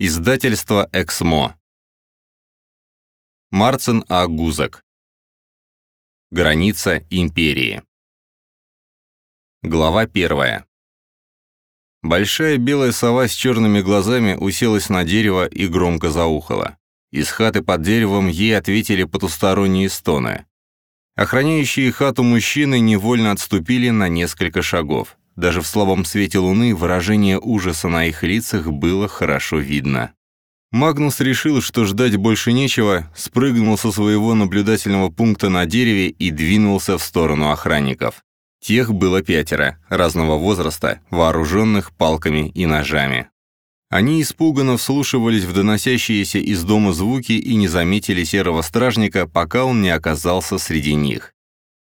Издательство «Эксмо». Марцин А. Гузак. Граница империи. Глава первая. Большая белая сова с черными глазами уселась на дерево и громко заухала. Из хаты под деревом ей ответили потусторонние стоны. Охраняющие хату мужчины невольно отступили на несколько шагов. Даже в слабом свете луны выражение ужаса на их лицах было хорошо видно. Магнус решил, что ждать больше нечего, спрыгнул со своего наблюдательного пункта на дереве и двинулся в сторону охранников. Тех было пятеро, разного возраста, вооруженных палками и ножами. Они испуганно вслушивались в доносящиеся из дома звуки и не заметили серого стражника, пока он не оказался среди них.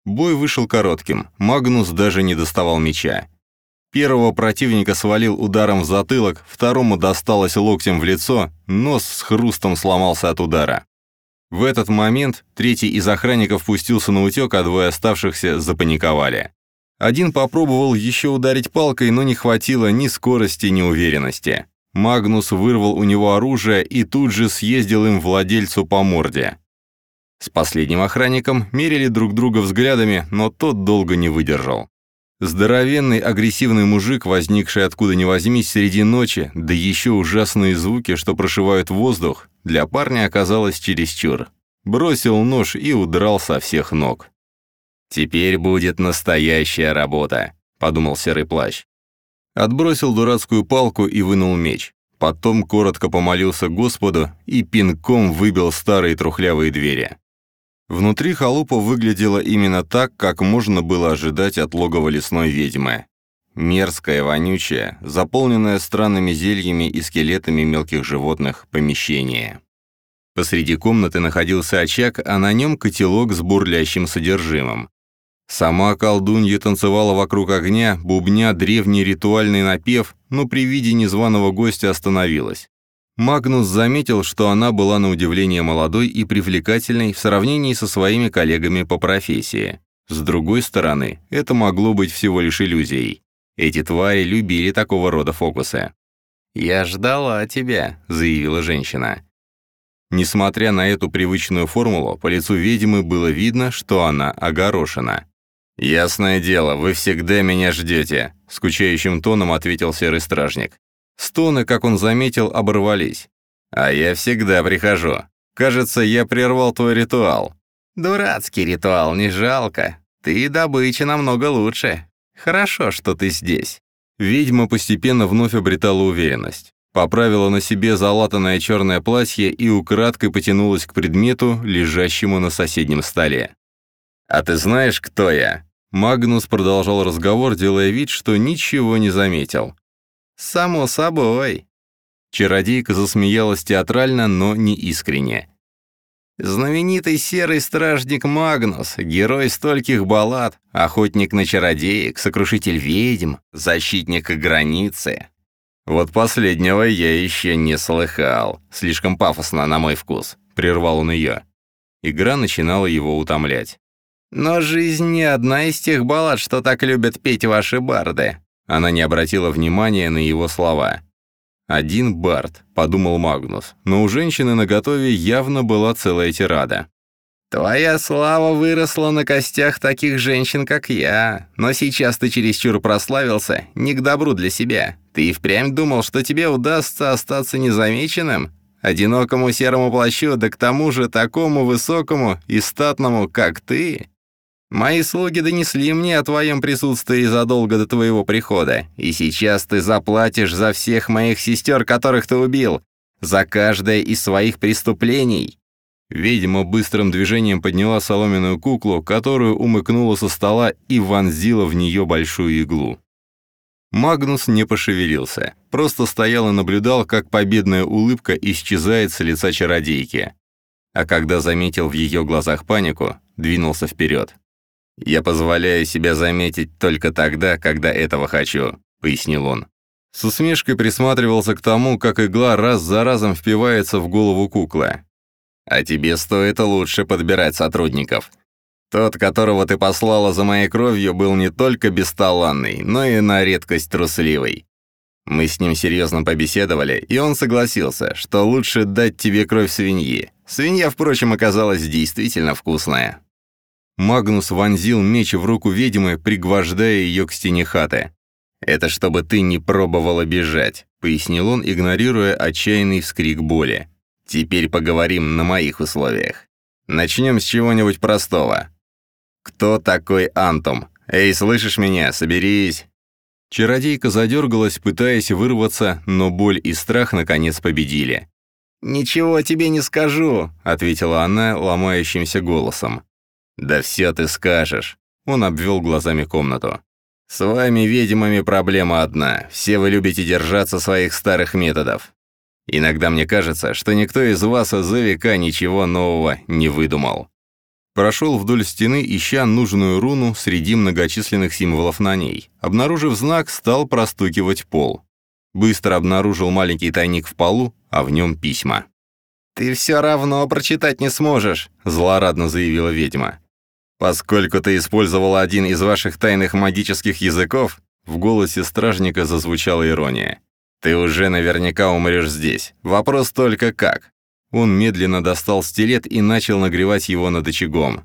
Бой вышел коротким, Магнус даже не доставал меча. Первого противника свалил ударом в затылок, второму досталось локтем в лицо, нос с хрустом сломался от удара. В этот момент третий из охранников пустился на утек, а двое оставшихся запаниковали. Один попробовал еще ударить палкой, но не хватило ни скорости, ни уверенности. Магнус вырвал у него оружие и тут же съездил им владельцу по морде. С последним охранником мерили друг друга взглядами, но тот долго не выдержал. Здоровенный агрессивный мужик, возникший откуда ни возьмись среди ночи, да еще ужасные звуки, что прошивают воздух, для парня оказалось чересчур. Бросил нож и удрал со всех ног. «Теперь будет настоящая работа», — подумал серый плащ. Отбросил дурацкую палку и вынул меч. Потом коротко помолился Господу и пинком выбил старые трухлявые двери. Внутри халупа выглядело именно так, как можно было ожидать от логова лесной ведьмы. Мерзкое, вонючее, заполненное странными зельями и скелетами мелких животных помещение. Посреди комнаты находился очаг, а на нем котелок с бурлящим содержимым. Сама колдунья танцевала вокруг огня, бубня древний ритуальный напев, но при виде незваного гостя остановилась. Магнус заметил, что она была на удивление молодой и привлекательной в сравнении со своими коллегами по профессии. С другой стороны, это могло быть всего лишь иллюзией. Эти твари любили такого рода фокусы. «Я ждала тебя», — заявила женщина. Несмотря на эту привычную формулу, по лицу ведьмы было видно, что она огорошена. «Ясное дело, вы всегда меня ждете», — скучающим тоном ответил серый стражник. Стоны, как он заметил, оборвались. «А я всегда прихожу. Кажется, я прервал твой ритуал». «Дурацкий ритуал, не жалко. Ты добыча намного лучше. Хорошо, что ты здесь». Ведьма постепенно вновь обретала уверенность. Поправила на себе залатанное черное платье и украдкой потянулась к предмету, лежащему на соседнем столе. «А ты знаешь, кто я?» Магнус продолжал разговор, делая вид, что ничего не заметил. «Само собой». Чародейка засмеялась театрально, но не искренне. «Знаменитый серый стражник Магнус, герой стольких баллад, охотник на чародеек, сокрушитель ведьм, защитник границы. Вот последнего я еще не слыхал. Слишком пафосно на мой вкус», — прервал он ее. Игра начинала его утомлять. «Но жизнь не одна из тех баллад, что так любят петь ваши барды. Она не обратила внимания на его слова. «Один бард», — подумал Магнус, но у женщины на готове явно была целая тирада. «Твоя слава выросла на костях таких женщин, как я, но сейчас ты чересчур прославился, не к добру для себя. Ты и впрямь думал, что тебе удастся остаться незамеченным? Одинокому серому плащу, да к тому же такому высокому и статному, как ты?» Мои слуги донесли мне о твоем присутствии задолго до твоего прихода, и сейчас ты заплатишь за всех моих сестер, которых ты убил, за каждое из своих преступлений». Ведьма быстрым движением подняла соломенную куклу, которую умыкнула со стола и вонзила в нее большую иглу. Магнус не пошевелился, просто стоял и наблюдал, как победная улыбка исчезает с лица чародейки. А когда заметил в ее глазах панику, двинулся вперед. «Я позволяю себя заметить только тогда, когда этого хочу», — пояснил он. С усмешкой присматривался к тому, как игла раз за разом впивается в голову куклы. «А тебе стоит лучше подбирать сотрудников. Тот, которого ты послала за моей кровью, был не только бесталанный, но и на редкость трусливый. Мы с ним серьезно побеседовали, и он согласился, что лучше дать тебе кровь свиньи. Свинья, впрочем, оказалась действительно вкусная. Магнус вонзил меч в руку ведьмы, пригвождая ее к стене хаты. «Это чтобы ты не пробовала бежать», — пояснил он, игнорируя отчаянный вскрик боли. «Теперь поговорим на моих условиях. Начнем с чего-нибудь простого. Кто такой Антом? Эй, слышишь меня? Соберись!» Чародейка задергалась, пытаясь вырваться, но боль и страх наконец победили. «Ничего тебе не скажу», — ответила она ломающимся голосом. «Да все ты скажешь», — он обвел глазами комнату. «С вами, ведьмами, проблема одна. Все вы любите держаться своих старых методов. Иногда мне кажется, что никто из вас за века ничего нового не выдумал». Прошел вдоль стены, ища нужную руну среди многочисленных символов на ней. Обнаружив знак, стал простукивать пол. Быстро обнаружил маленький тайник в полу, а в нем письма. «Ты все равно прочитать не сможешь», — злорадно заявила ведьма. «Поскольку ты использовала один из ваших тайных магических языков», в голосе стражника зазвучала ирония. «Ты уже наверняка умрешь здесь. Вопрос только как». Он медленно достал стилет и начал нагревать его над очагом.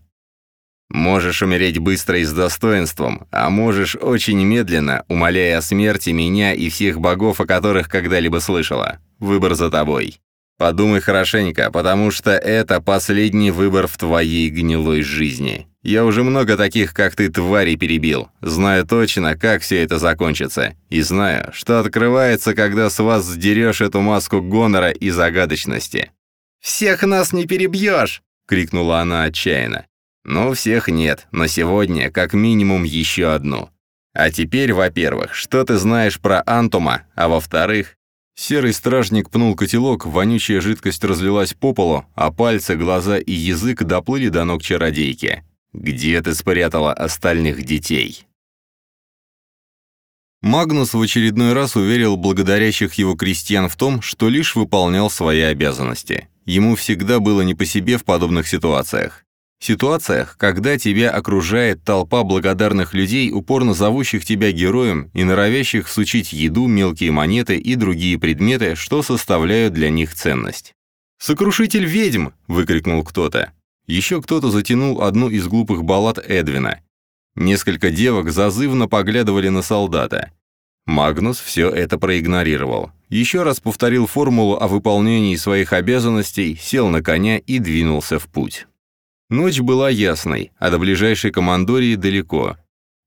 «Можешь умереть быстро и с достоинством, а можешь очень медленно, умоляя о смерти меня и всех богов, о которых когда-либо слышала. Выбор за тобой. Подумай хорошенько, потому что это последний выбор в твоей гнилой жизни. Я уже много таких, как ты, тварей перебил. Знаю точно, как все это закончится. И знаю, что открывается, когда с вас сдерешь эту маску гонора и загадочности. «Всех нас не перебьешь!» — крикнула она отчаянно. «Ну, всех нет, но сегодня как минимум еще одну. А теперь, во-первых, что ты знаешь про Антума, а во-вторых...» Серый стражник пнул котелок, вонючая жидкость разлилась по полу, а пальцы, глаза и язык доплыли до ног чародейки. «Где ты спрятала остальных детей?» Магнус в очередной раз уверил благодарящих его крестьян в том, что лишь выполнял свои обязанности. Ему всегда было не по себе в подобных ситуациях. Ситуациях, когда тебя окружает толпа благодарных людей, упорно зовущих тебя героем и норовящих всучить еду, мелкие монеты и другие предметы, что составляют для них ценность. «Сокрушитель ведьм!» — выкрикнул кто-то. Еще кто-то затянул одну из глупых баллад Эдвина. Несколько девок зазывно поглядывали на солдата. Магнус все это проигнорировал. Еще раз повторил формулу о выполнении своих обязанностей, сел на коня и двинулся в путь. Ночь была ясной, а до ближайшей командории далеко.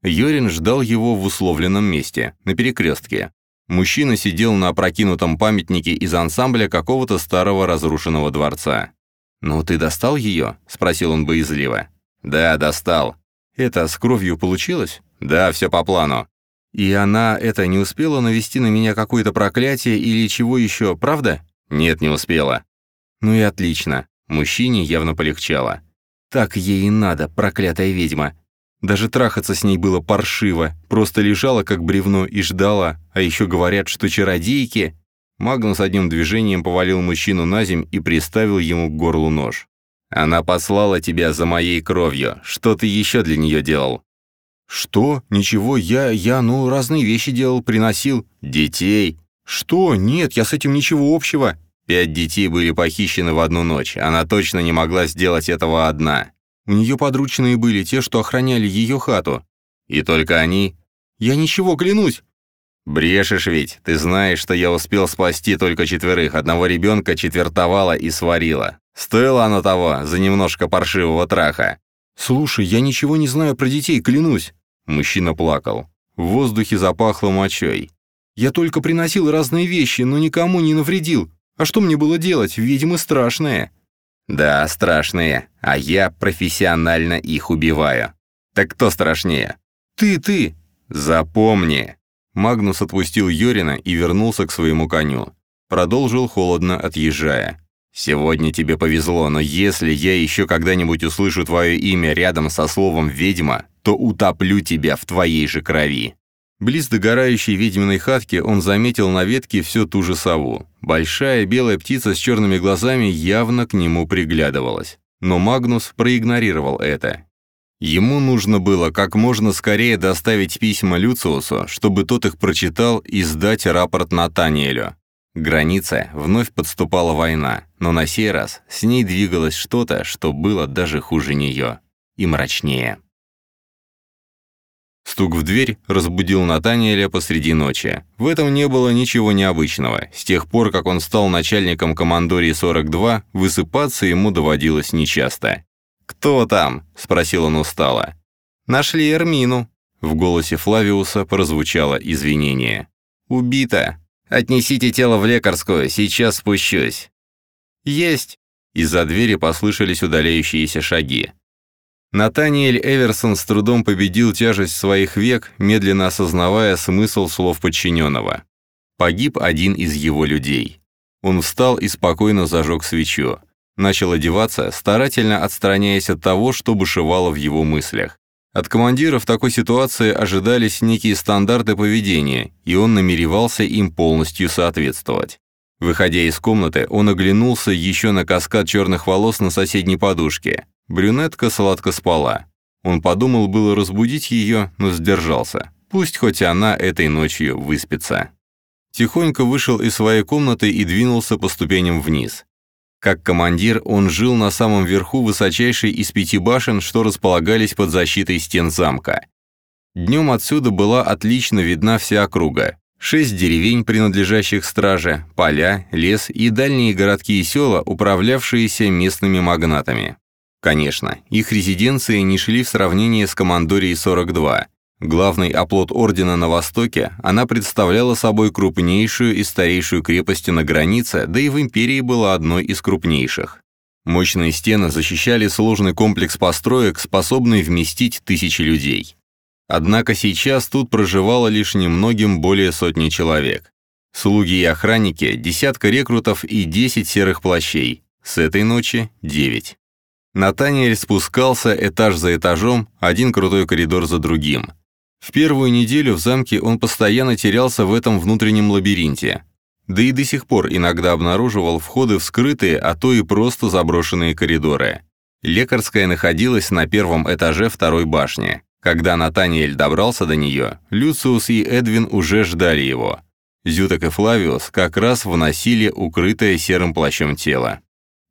Йорин ждал его в условленном месте, на перекрестке. Мужчина сидел на опрокинутом памятнике из ансамбля какого-то старого разрушенного дворца. «Ну, ты достал ее?» — спросил он боязливо. «Да, достал». «Это с кровью получилось?» «Да, все по плану. И она это не успела навести на меня какое-то проклятие или чего еще, правда? Нет, не успела. Ну и отлично. Мужчине явно полегчало. Так ей и надо, проклятая ведьма. Даже трахаться с ней было паршиво, просто лежала как бревно и ждала, а еще говорят, что чародейки... Магнус одним движением повалил мужчину на земь и приставил ему к горлу нож. «Она послала тебя за моей кровью. Что ты еще для нее делал?» «Что? Ничего, я, я, ну, разные вещи делал, приносил. Детей?» «Что? Нет, я с этим ничего общего». Пять детей были похищены в одну ночь. Она точно не могла сделать этого одна. У нее подручные были, те, что охраняли ее хату. И только они... Я ничего, клянусь. «Брешешь ведь. Ты знаешь, что я успел спасти только четверых. Одного ребенка четвертовала и сварила. Стоило оно того за немножко паршивого траха. «Слушай, я ничего не знаю про детей, клянусь!» Мужчина плакал. В воздухе запахло мочой. «Я только приносил разные вещи, но никому не навредил. А что мне было делать? Ведьмы страшные». «Да, страшные, а я профессионально их убиваю. Так кто страшнее?» «Ты, ты!» «Запомни!» Магнус отпустил Йорина и вернулся к своему коню. Продолжил холодно отъезжая. «Сегодня тебе повезло, но если я еще когда-нибудь услышу твое имя рядом со словом «ведьма», то утоплю тебя в твоей же крови». Близ догорающей ведьминой хатки он заметил на ветке всю ту же сову. Большая белая птица с черными глазами явно к нему приглядывалась. Но Магнус проигнорировал это. Ему нужно было как можно скорее доставить письма Люциусу, чтобы тот их прочитал и сдать рапорт Натаниэлю. Граница вновь подступала война, но на сей раз с ней двигалось что-то, что было даже хуже нее и мрачнее. Стук в дверь разбудил Натаниэля посреди ночи. В этом не было ничего необычного. С тех пор, как он стал начальником командории 42, высыпаться ему доводилось нечасто. «Кто там?» – спросил он устало. «Нашли Эрмину». В голосе Флавиуса прозвучало извинение. «Убита. Отнесите тело в лекарскую, сейчас спущусь». «Есть!» Из-за двери послышались удаляющиеся шаги. Натаниэль Эверсон с трудом победил тяжесть своих век, медленно осознавая смысл слов подчиненного. Погиб один из его людей. Он встал и спокойно зажег свечу. Начал одеваться, старательно отстраняясь от того, что бушевало в его мыслях. От командира в такой ситуации ожидались некие стандарты поведения, и он намеревался им полностью соответствовать. Выходя из комнаты, он оглянулся еще на каскад черных волос на соседней подушке. Брюнетка сладко спала. Он подумал было разбудить ее, но сдержался. Пусть хоть она этой ночью выспится. Тихонько вышел из своей комнаты и двинулся по ступеням вниз. Как командир, он жил на самом верху высочайшей из пяти башен, что располагались под защитой стен замка. Днем отсюда была отлично видна вся округа. Шесть деревень, принадлежащих страже, поля, лес и дальние городки и села, управлявшиеся местными магнатами. Конечно, их резиденции не шли в сравнении с командорией 42. Главный оплот ордена на востоке, она представляла собой крупнейшую и старейшую крепость на границе, да и в империи была одной из крупнейших. Мощные стены защищали сложный комплекс построек, способный вместить тысячи людей. Однако сейчас тут проживало лишь немногим более сотни человек. Слуги и охранники, десятка рекрутов и десять серых плащей. С этой ночи девять. Натаниэль спускался этаж за этажом, один крутой коридор за другим. В первую неделю в замке он постоянно терялся в этом внутреннем лабиринте. Да и до сих пор иногда обнаруживал входы в скрытые, а то и просто заброшенные коридоры. Лекарская находилась на первом этаже второй башни. Когда Натаниэль добрался до нее, Люциус и Эдвин уже ждали его. Зюток и Флавиус как раз вносили укрытое серым плащом тело.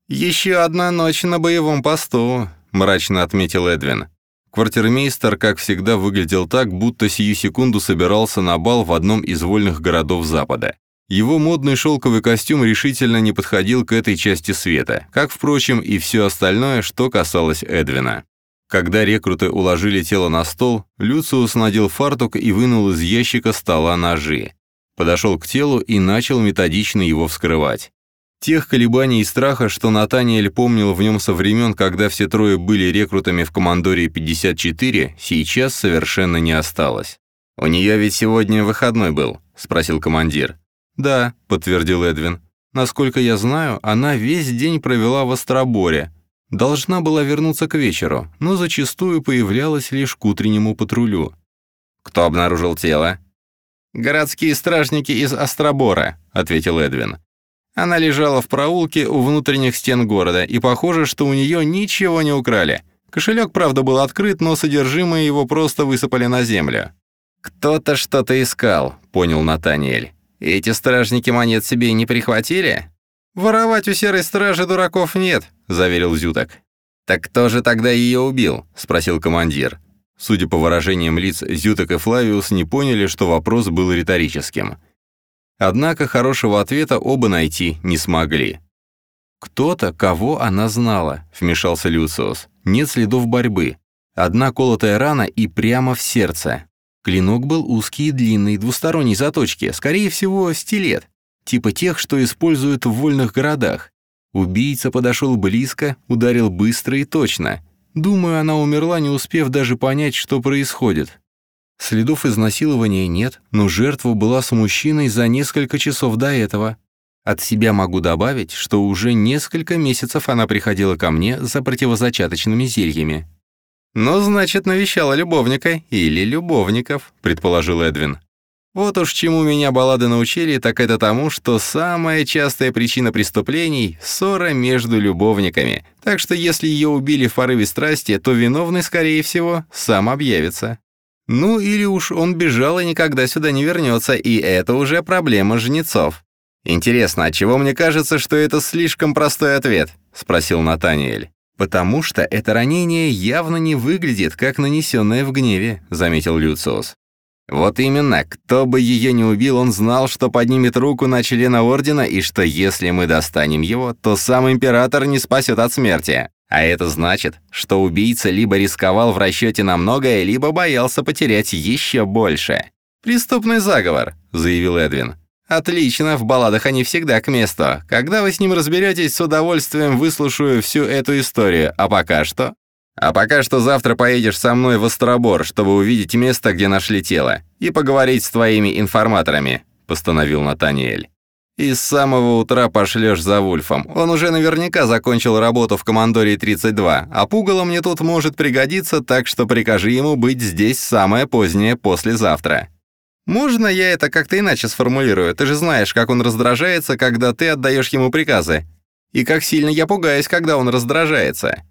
«Еще одна ночь на боевом посту», — мрачно отметил Эдвин. Квартирмейстер, как всегда, выглядел так, будто сию секунду собирался на бал в одном из вольных городов Запада. Его модный шелковый костюм решительно не подходил к этой части света, как, впрочем, и все остальное, что касалось Эдвина. Когда рекруты уложили тело на стол, Люциус надел фартук и вынул из ящика стола ножи. Подошел к телу и начал методично его вскрывать. Тех колебаний и страха, что Натаниэль помнил в нем со времен, когда все трое были рекрутами в командоре 54, сейчас совершенно не осталось. «У нее ведь сегодня выходной был?» – спросил командир. «Да», – подтвердил Эдвин. «Насколько я знаю, она весь день провела в Остроборе, Должна была вернуться к вечеру, но зачастую появлялась лишь к утреннему патрулю. «Кто обнаружил тело?» «Городские стражники из Остробора», — ответил Эдвин. Она лежала в проулке у внутренних стен города, и похоже, что у нее ничего не украли. Кошелек, правда, был открыт, но содержимое его просто высыпали на землю. «Кто-то что-то искал», — понял Натаниэль. «Эти стражники монет себе не прихватили?» «Воровать у серой стражи дураков нет», — заверил Зюток. «Так кто же тогда ее убил?» — спросил командир. Судя по выражениям лиц, Зюток и Флавиус не поняли, что вопрос был риторическим. Однако хорошего ответа оба найти не смогли. «Кто-то, кого она знала», — вмешался Люциус. «Нет следов борьбы. Одна колотая рана и прямо в сердце. Клинок был узкий и длинный, двусторонней заточки, скорее всего, стилет типа тех, что используют в вольных городах. Убийца подошел близко, ударил быстро и точно. Думаю, она умерла, не успев даже понять, что происходит. Следов изнасилования нет, но жертва была с мужчиной за несколько часов до этого. От себя могу добавить, что уже несколько месяцев она приходила ко мне за противозачаточными зельями. «Ну, значит, навещала любовника или любовников», — предположил Эдвин. Вот уж чему меня баллады научили, так это тому, что самая частая причина преступлений — ссора между любовниками. Так что если ее убили в порыве страсти, то виновный, скорее всего, сам объявится. Ну или уж он бежал и никогда сюда не вернется, и это уже проблема жнецов. «Интересно, от чего мне кажется, что это слишком простой ответ?» — спросил Натаниэль. «Потому что это ранение явно не выглядит, как нанесенное в гневе», — заметил Люциус. Вот именно, кто бы ее не убил, он знал, что поднимет руку на члена Ордена, и что если мы достанем его, то сам Император не спасет от смерти. А это значит, что убийца либо рисковал в расчете на многое, либо боялся потерять еще больше. «Преступный заговор», — заявил Эдвин. «Отлично, в балладах они всегда к месту. Когда вы с ним разберетесь, с удовольствием выслушаю всю эту историю, а пока что...» А пока что завтра поедешь со мной в Остробор, чтобы увидеть место, где нашли тело, и поговорить с твоими информаторами», — постановил Натаниэль. «И с самого утра пошлешь за Вульфом. Он уже наверняка закончил работу в командории 32, а пугало мне тут может пригодиться, так что прикажи ему быть здесь самое позднее послезавтра». «Можно я это как-то иначе сформулирую? Ты же знаешь, как он раздражается, когда ты отдаешь ему приказы. И как сильно я пугаюсь, когда он раздражается».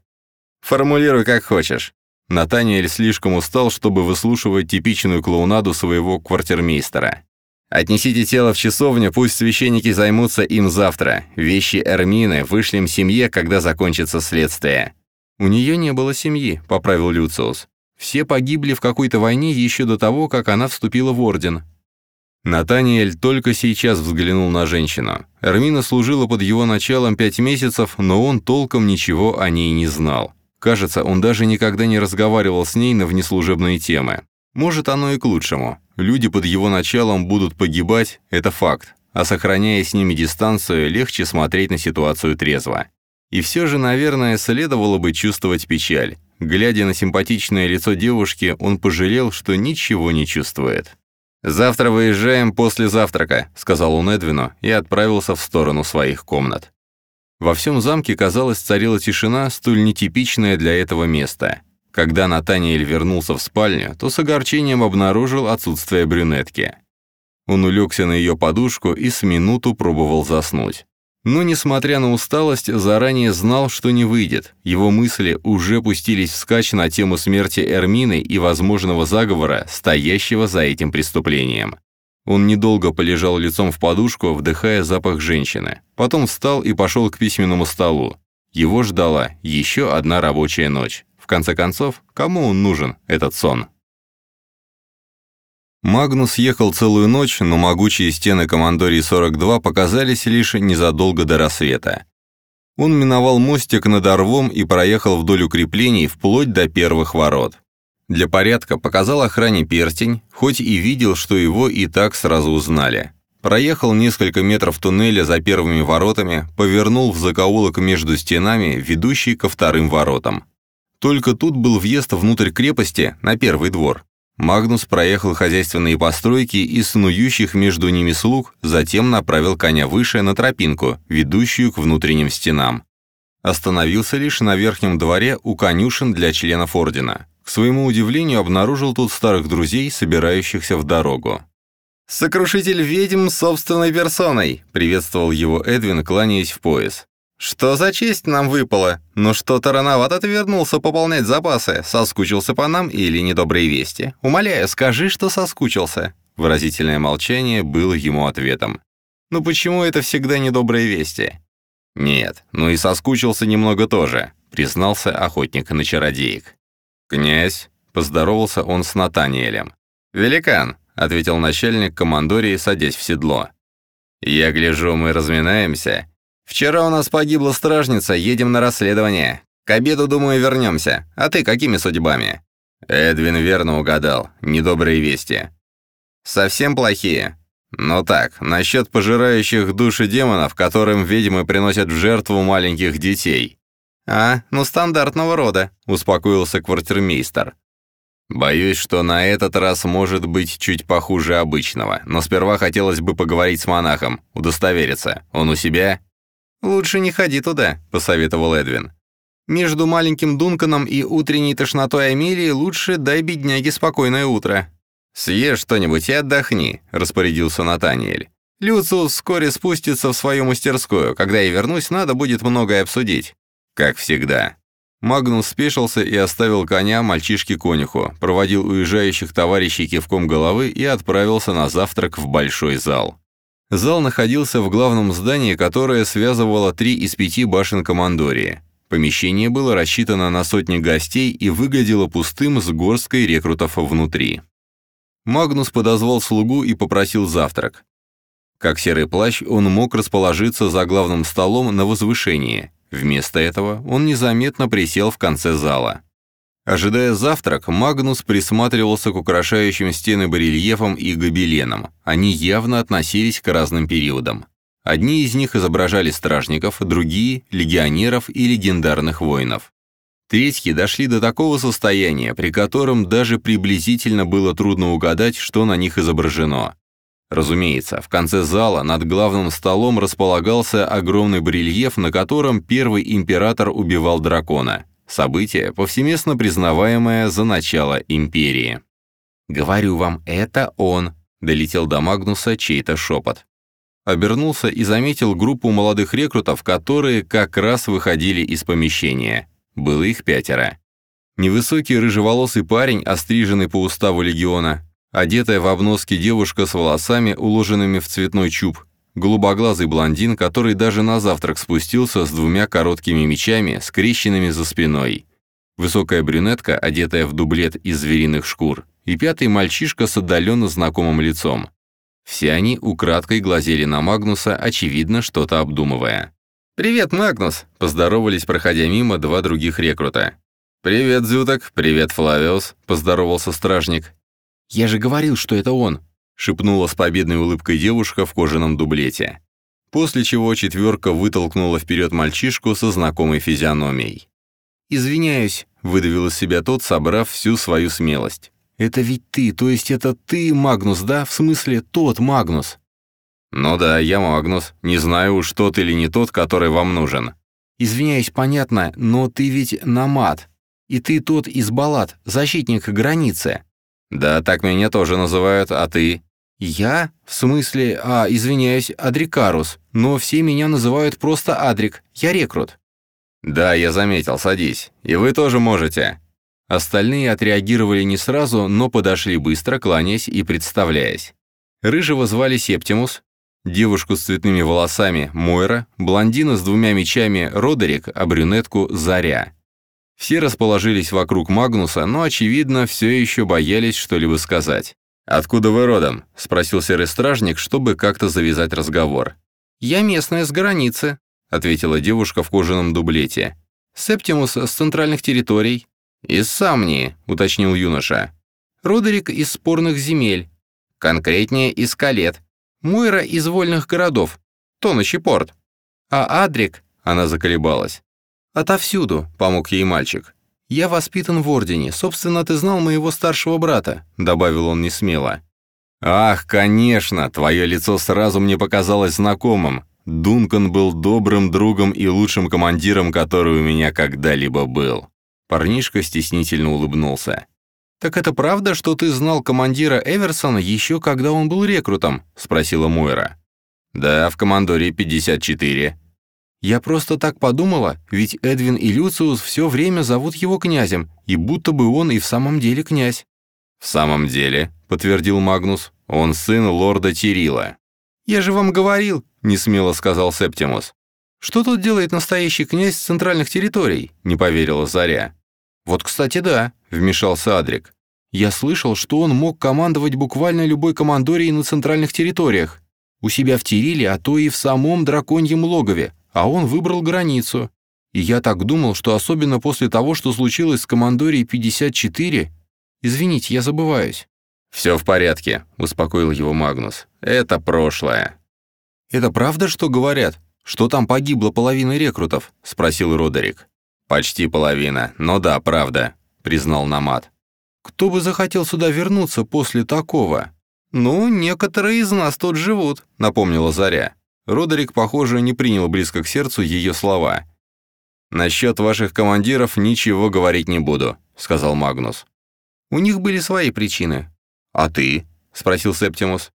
Формулируй как хочешь». Натаниэль слишком устал, чтобы выслушивать типичную клоунаду своего квартирмейстера. «Отнесите тело в часовню, пусть священники займутся им завтра. Вещи Эрмины вышлем семье, когда закончится следствие». «У нее не было семьи», — поправил Люциус. «Все погибли в какой-то войне еще до того, как она вступила в Орден». Натаниэль только сейчас взглянул на женщину. Эрмина служила под его началом пять месяцев, но он толком ничего о ней не знал. Кажется, он даже никогда не разговаривал с ней на внеслужебные темы. Может, оно и к лучшему. Люди под его началом будут погибать, это факт. А сохраняя с ними дистанцию, легче смотреть на ситуацию трезво. И все же, наверное, следовало бы чувствовать печаль. Глядя на симпатичное лицо девушки, он пожалел, что ничего не чувствует. «Завтра выезжаем после завтрака», — сказал он Эдвину и отправился в сторону своих комнат. Во всем замке, казалось, царила тишина, столь нетипичная для этого места. Когда Натаниэль вернулся в спальню, то с огорчением обнаружил отсутствие брюнетки. Он улегся на ее подушку и с минуту пробовал заснуть. Но, несмотря на усталость, заранее знал, что не выйдет. Его мысли уже пустились вскачь на тему смерти Эрмины и возможного заговора, стоящего за этим преступлением. Он недолго полежал лицом в подушку, вдыхая запах женщины. Потом встал и пошел к письменному столу. Его ждала еще одна рабочая ночь. Конце концов, кому он нужен, этот сон? Магнус ехал целую ночь, но могучие стены командории 42 показались лишь незадолго до рассвета. Он миновал мостик над Орвом и проехал вдоль укреплений вплоть до первых ворот. Для порядка показал охране перстень, хоть и видел, что его и так сразу узнали. Проехал несколько метров туннеля за первыми воротами, повернул в закоулок между стенами, ведущий ко вторым воротам. Только тут был въезд внутрь крепости, на первый двор. Магнус проехал хозяйственные постройки и снующих между ними слуг, затем направил коня выше на тропинку, ведущую к внутренним стенам. Остановился лишь на верхнем дворе у конюшен для членов ордена. К своему удивлению, обнаружил тут старых друзей, собирающихся в дорогу. «Сокрушитель ведьм собственной персоной!» — приветствовал его Эдвин, кланяясь в пояс. «Что за честь нам выпало? Ну что-то рановато ты вернулся пополнять запасы. Соскучился по нам или недобрые вести? Умоляю, скажи, что соскучился». Выразительное молчание было ему ответом. «Ну почему это всегда недобрые вести?» «Нет, ну и соскучился немного тоже», — признался охотник на чародеек. «Князь», — поздоровался он с Натаниэлем. «Великан», — ответил начальник командории, садясь в седло. «Я гляжу, мы разминаемся. Вчера у нас погибла стражница, едем на расследование. К обеду, думаю, вернемся. А ты какими судьбами?» Эдвин верно угадал. Недобрые вести. «Совсем плохие?» «Ну так, насчет пожирающих души демонов, которым ведьмы приносят в жертву маленьких детей. «А, ну стандартного рода», — успокоился квартирмейстер. «Боюсь, что на этот раз может быть чуть похуже обычного, но сперва хотелось бы поговорить с монахом, удостовериться. Он у себя?» «Лучше не ходи туда», — посоветовал Эдвин. «Между маленьким Дунканом и утренней тошнотой Амелии лучше дай бедняге спокойное утро». «Съешь что-нибудь и отдохни», — распорядился Натаниэль. «Люциус вскоре спустится в свою мастерскую. Когда я вернусь, надо будет многое обсудить». «Как всегда». Магнус спешился и оставил коня мальчишке-конюху, проводил уезжающих товарищей кивком головы и отправился на завтрак в большой зал. Зал находился в главном здании, которое связывало три из пяти башен командории. Помещение было рассчитано на сотни гостей и выглядело пустым с горсткой рекрутов внутри. Магнус подозвал слугу и попросил завтрак. Как серый плащ, он мог расположиться за главным столом на возвышении. Вместо этого он незаметно присел в конце зала. Ожидая завтрак, Магнус присматривался к украшающим стены барельефам и гобеленам. Они явно относились к разным периодам. Одни из них изображали стражников, другие – легионеров и легендарных воинов. Третьи дошли до такого состояния, при котором даже приблизительно было трудно угадать, что на них изображено. Разумеется, в конце зала над главным столом располагался огромный барельеф, на котором первый император убивал дракона. Событие, повсеместно признаваемое за начало империи. «Говорю вам, это он», — долетел до Магнуса чей-то шепот. Обернулся и заметил группу молодых рекрутов, которые как раз выходили из помещения. Было их пятеро. Невысокий рыжеволосый парень, остриженный по уставу легиона, одетая в обноски девушка с волосами, уложенными в цветной чуб, голубоглазый блондин, который даже на завтрак спустился с двумя короткими мечами, скрещенными за спиной, высокая брюнетка, одетая в дублет из звериных шкур, и пятый мальчишка с отдаленно знакомым лицом. Все они украдкой глазели на Магнуса, очевидно, что-то обдумывая. «Привет, Магнус!» – поздоровались, проходя мимо два других рекрута. «Привет, Зюток! Привет, Флавиус!» – поздоровался стражник. «Я же говорил, что это он!» — шепнула с победной улыбкой девушка в кожаном дублете. После чего четверка вытолкнула вперед мальчишку со знакомой физиономией. «Извиняюсь», — выдавил из себя тот, собрав всю свою смелость. «Это ведь ты, то есть это ты, Магнус, да? В смысле, тот Магнус?» «Ну да, я Магнус. Не знаю уж тот или не тот, который вам нужен». «Извиняюсь, понятно, но ты ведь намат. И ты тот из баллад, защитник границы». «Да, так меня тоже называют, а ты?» «Я? В смысле, а, извиняюсь, Адрикарус, но все меня называют просто Адрик, я рекрут». «Да, я заметил, садись. И вы тоже можете». Остальные отреагировали не сразу, но подошли быстро, кланяясь и представляясь. Рыжего звали Септимус, девушку с цветными волосами – Мойра, блондина с двумя мечами – Родерик, а брюнетку – Заря. Все расположились вокруг Магнуса, но, очевидно, все еще боялись что-либо сказать. «Откуда вы родом?» — спросил серый стражник, чтобы как-то завязать разговор. «Я местная, с границы», — ответила девушка в кожаном дублете. «Септимус с центральных территорий». «Из Самнии», — уточнил юноша. «Родерик из спорных земель. Конкретнее из Калет. Мойра из вольных городов. Тонущий порт. А Адрик...» — она заколебалась. «Отовсюду», — помог ей мальчик. «Я воспитан в Ордене. Собственно, ты знал моего старшего брата», — добавил он несмело. «Ах, конечно, твое лицо сразу мне показалось знакомым. Дункан был добрым другом и лучшим командиром, который у меня когда-либо был». Парнишка стеснительно улыбнулся. «Так это правда, что ты знал командира Эверсона еще когда он был рекрутом?» — спросила Мойра. «Да, в командоре 54. Я просто так подумала, ведь Эдвин и Люциус все время зовут его князем, и будто бы он и в самом деле князь». «В самом деле», — подтвердил Магнус, — «он сын лорда Тирила». «Я же вам говорил», — несмело сказал Септимус. «Что тут делает настоящий князь центральных территорий?» — не поверила Заря. «Вот, кстати, да», — вмешался Адрик. «Я слышал, что он мог командовать буквально любой командорией на центральных территориях. У себя в Тириле, а то и в самом драконьем логове, а он выбрал границу. И я так думал, что особенно после того, что случилось с командорией 54... Извините, я забываюсь». «Все в порядке», — успокоил его Магнус. «Это прошлое». «Это правда, что говорят? Что там погибла половина рекрутов?» — спросил Родерик. «Почти половина, но да, правда», — признал Намат. «Кто бы захотел сюда вернуться после такого?» «Ну, некоторые из нас тут живут», — напомнила Заря. Родерик, похоже, не принял близко к сердцу ее слова. «Насчет ваших командиров ничего говорить не буду», — сказал Магнус. «У них были свои причины. «А ты?» — спросил Септимус.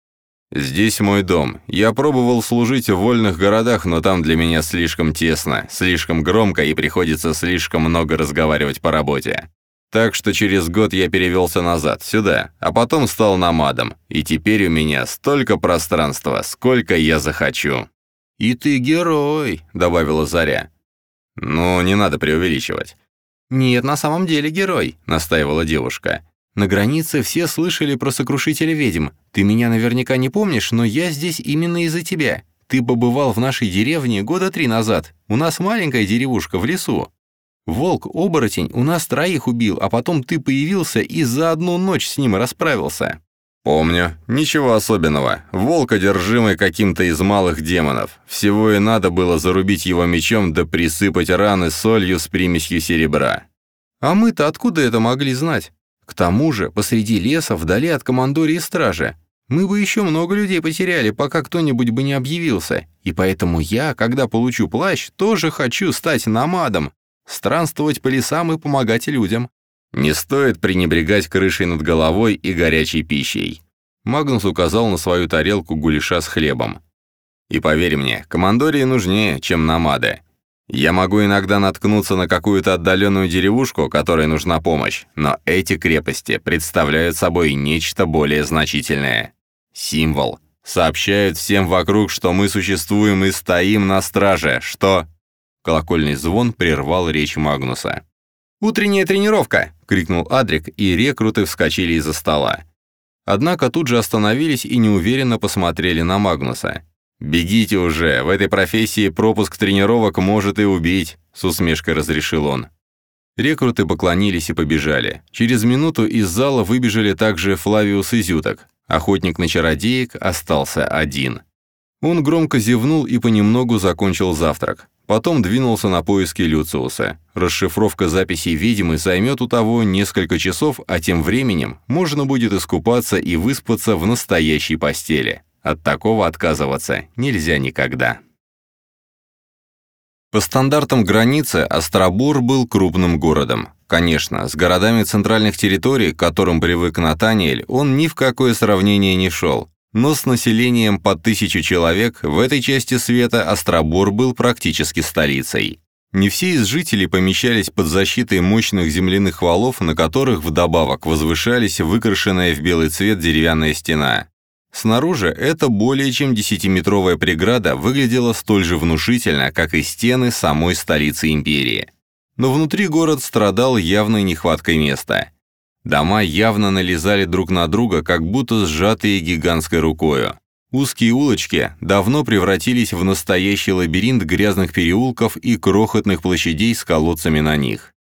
«Здесь мой дом. Я пробовал служить в вольных городах, но там для меня слишком тесно, слишком громко и приходится слишком много разговаривать по работе. Так что через год я перевелся назад, сюда, а потом стал намадом, и теперь у меня столько пространства, сколько я захочу». «И ты герой», — добавила Заря. «Ну, не надо преувеличивать». «Нет, на самом деле герой», — настаивала девушка. На границе все слышали про сокрушителя ведьм. Ты меня наверняка не помнишь, но я здесь именно из-за тебя. Ты побывал в нашей деревне года три назад. У нас маленькая деревушка в лесу. Волк-оборотень у нас троих убил, а потом ты появился и за одну ночь с ним расправился». «Помню. Ничего особенного. Волк, одержимый каким-то из малых демонов. Всего и надо было зарубить его мечом да присыпать раны солью с примесью серебра». «А мы-то откуда это могли знать?» К тому же, посреди леса, вдали от командории стражи. Мы бы еще много людей потеряли, пока кто-нибудь бы не объявился. И поэтому я, когда получу плащ, тоже хочу стать намадом, странствовать по лесам и помогать людям. Не стоит пренебрегать крышей над головой и горячей пищей. Магнус указал на свою тарелку гуляша с хлебом. И поверь мне, командории нужнее, чем намады. Я могу иногда наткнуться на какую-то отдаленную деревушку, которой нужна помощь, но эти крепости представляют собой нечто более значительное. Символ. Сообщают всем вокруг, что мы существуем и стоим на страже, что... Колокольный звон прервал речь Магнуса. «Утренняя тренировка!» — крикнул Адрик, и рекруты вскочили из-за стола. Однако тут же остановились и неуверенно посмотрели на Магнуса. «Бегите уже, в этой профессии пропуск тренировок может и убить», — с усмешкой разрешил он. Рекруты поклонились и побежали. Через минуту из зала выбежали также Флавиус и Зюток. Охотник на чародеек остался один. Он громко зевнул и понемногу закончил завтрак. Потом двинулся на поиски Люциуса. Расшифровка записей ведьмы займет у того несколько часов, а тем временем можно будет искупаться и выспаться в настоящей постели. От такого отказываться нельзя никогда. По стандартам границы Остробур был крупным городом. Конечно, с городами центральных территорий, к которым привык Натаниэль, он ни в какое сравнение не шел. Но с населением по тысячу человек в этой части света Остробур был практически столицей. Не все из жителей помещались под защитой мощных земляных валов, на которых вдобавок возвышались выкрашенная в белый цвет деревянная стена. Снаружи эта более чем десятиметровая преграда выглядела столь же внушительно, как и стены самой столицы империи. Но внутри город страдал явной нехваткой места. Дома явно налезали друг на друга, как будто сжатые гигантской рукою. Узкие улочки давно превратились в настоящий лабиринт грязных переулков и крохотных площадей с колодцами на них.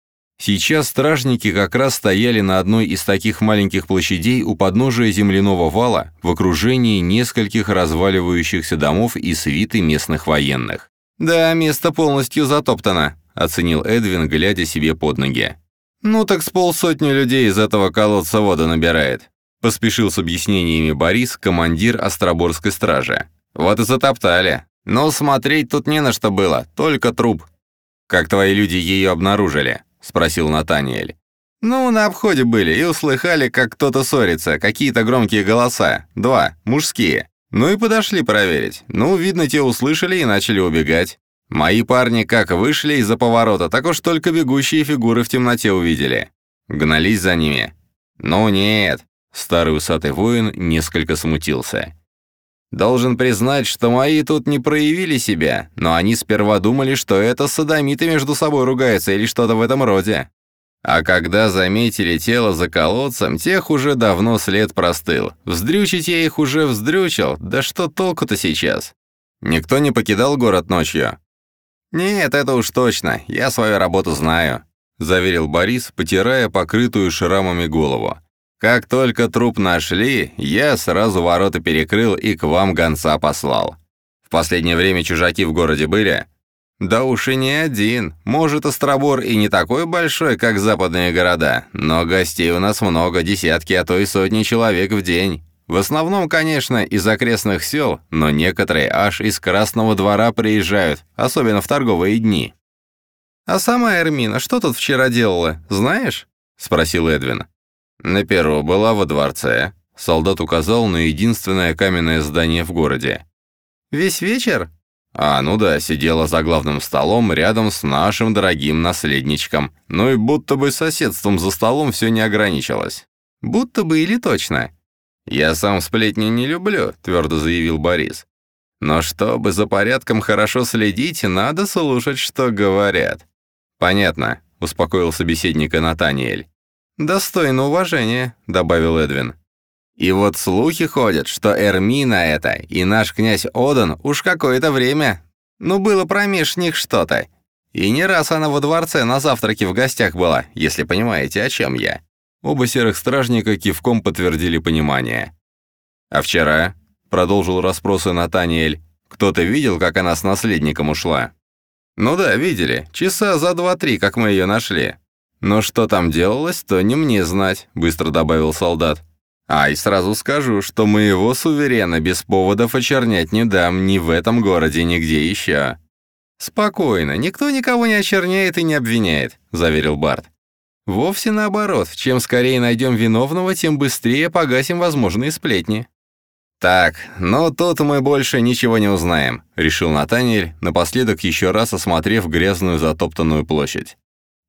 Сейчас стражники как раз стояли на одной из таких маленьких площадей у подножия земляного вала в окружении нескольких разваливающихся домов и свиты местных военных. «Да, место полностью затоптано», — оценил Эдвин, глядя себе под ноги. «Ну так с полсотни людей из этого колодца воду набирает», — поспешил с объяснениями Борис, командир Остроборской стражи. «Вот и затоптали. Но смотреть тут не на что было, только труп. Как твои люди ее обнаружили?» — спросил Натаниэль. «Ну, на обходе были и услыхали, как кто-то ссорится, какие-то громкие голоса. Два, мужские. Ну и подошли проверить. Ну, видно, те услышали и начали убегать. Мои парни как вышли из-за поворота, так уж только бегущие фигуры в темноте увидели. Гнались за ними. Ну нет». Старый усатый воин несколько смутился. Должен признать, что мои тут не проявили себя, но они сперва думали, что это садомиты между собой ругаются или что-то в этом роде. А когда заметили тело за колодцем, тех уже давно след простыл. Вздрючить я их уже вздрючил, да что толку-то сейчас? Никто не покидал город ночью? Нет, это уж точно, я свою работу знаю, заверил Борис, потирая покрытую шрамами голову. Как только труп нашли, я сразу ворота перекрыл и к вам гонца послал. В последнее время чужаки в городе были? Да уж и не один. Может, Остробор и не такой большой, как западные города, но гостей у нас много, десятки, а то и сотни человек в день. В основном, конечно, из окрестных сел, но некоторые аж из Красного двора приезжают, особенно в торговые дни. «А сама Эрмина что тут вчера делала, знаешь?» — спросил Эдвин. «На Перу была во дворце», Солдат указал на единственное каменное здание в городе. «Весь вечер?» А, ну да, сидела за главным столом рядом с нашим дорогим наследничком. Ну и будто бы соседством за столом все не ограничилось. Будто бы или точно. «Я сам сплетни не люблю», — твердо заявил Борис. «Но чтобы за порядком хорошо следить, надо слушать, что говорят». «Понятно», — успокоил собеседника Натаниэль. «Достойно уважения», — добавил Эдвин. И вот слухи ходят, что Эрмина это и наш князь Одан уж какое-то время. Ну, было промеж них что-то. И не раз она во дворце на завтраке в гостях была, если понимаете, о чем я. Оба серых стражника кивком подтвердили понимание. «А вчера?» — продолжил расспросы Натаниэль. «Кто-то видел, как она с наследником ушла?» «Ну да, видели. Часа за два-три, как мы ее нашли. Но что там делалось, то не мне знать», — быстро добавил солдат. «А, и сразу скажу, что моего суверена без поводов очернять не дам ни в этом городе, нигде еще». «Спокойно, никто никого не очерняет и не обвиняет», — заверил Барт. Вовсе наоборот, чем скорее найдем виновного, тем быстрее погасим возможные сплетни. «Так, но тут мы больше ничего не узнаем», — решил Натаниэль, напоследок еще раз осмотрев грязную затоптанную площадь.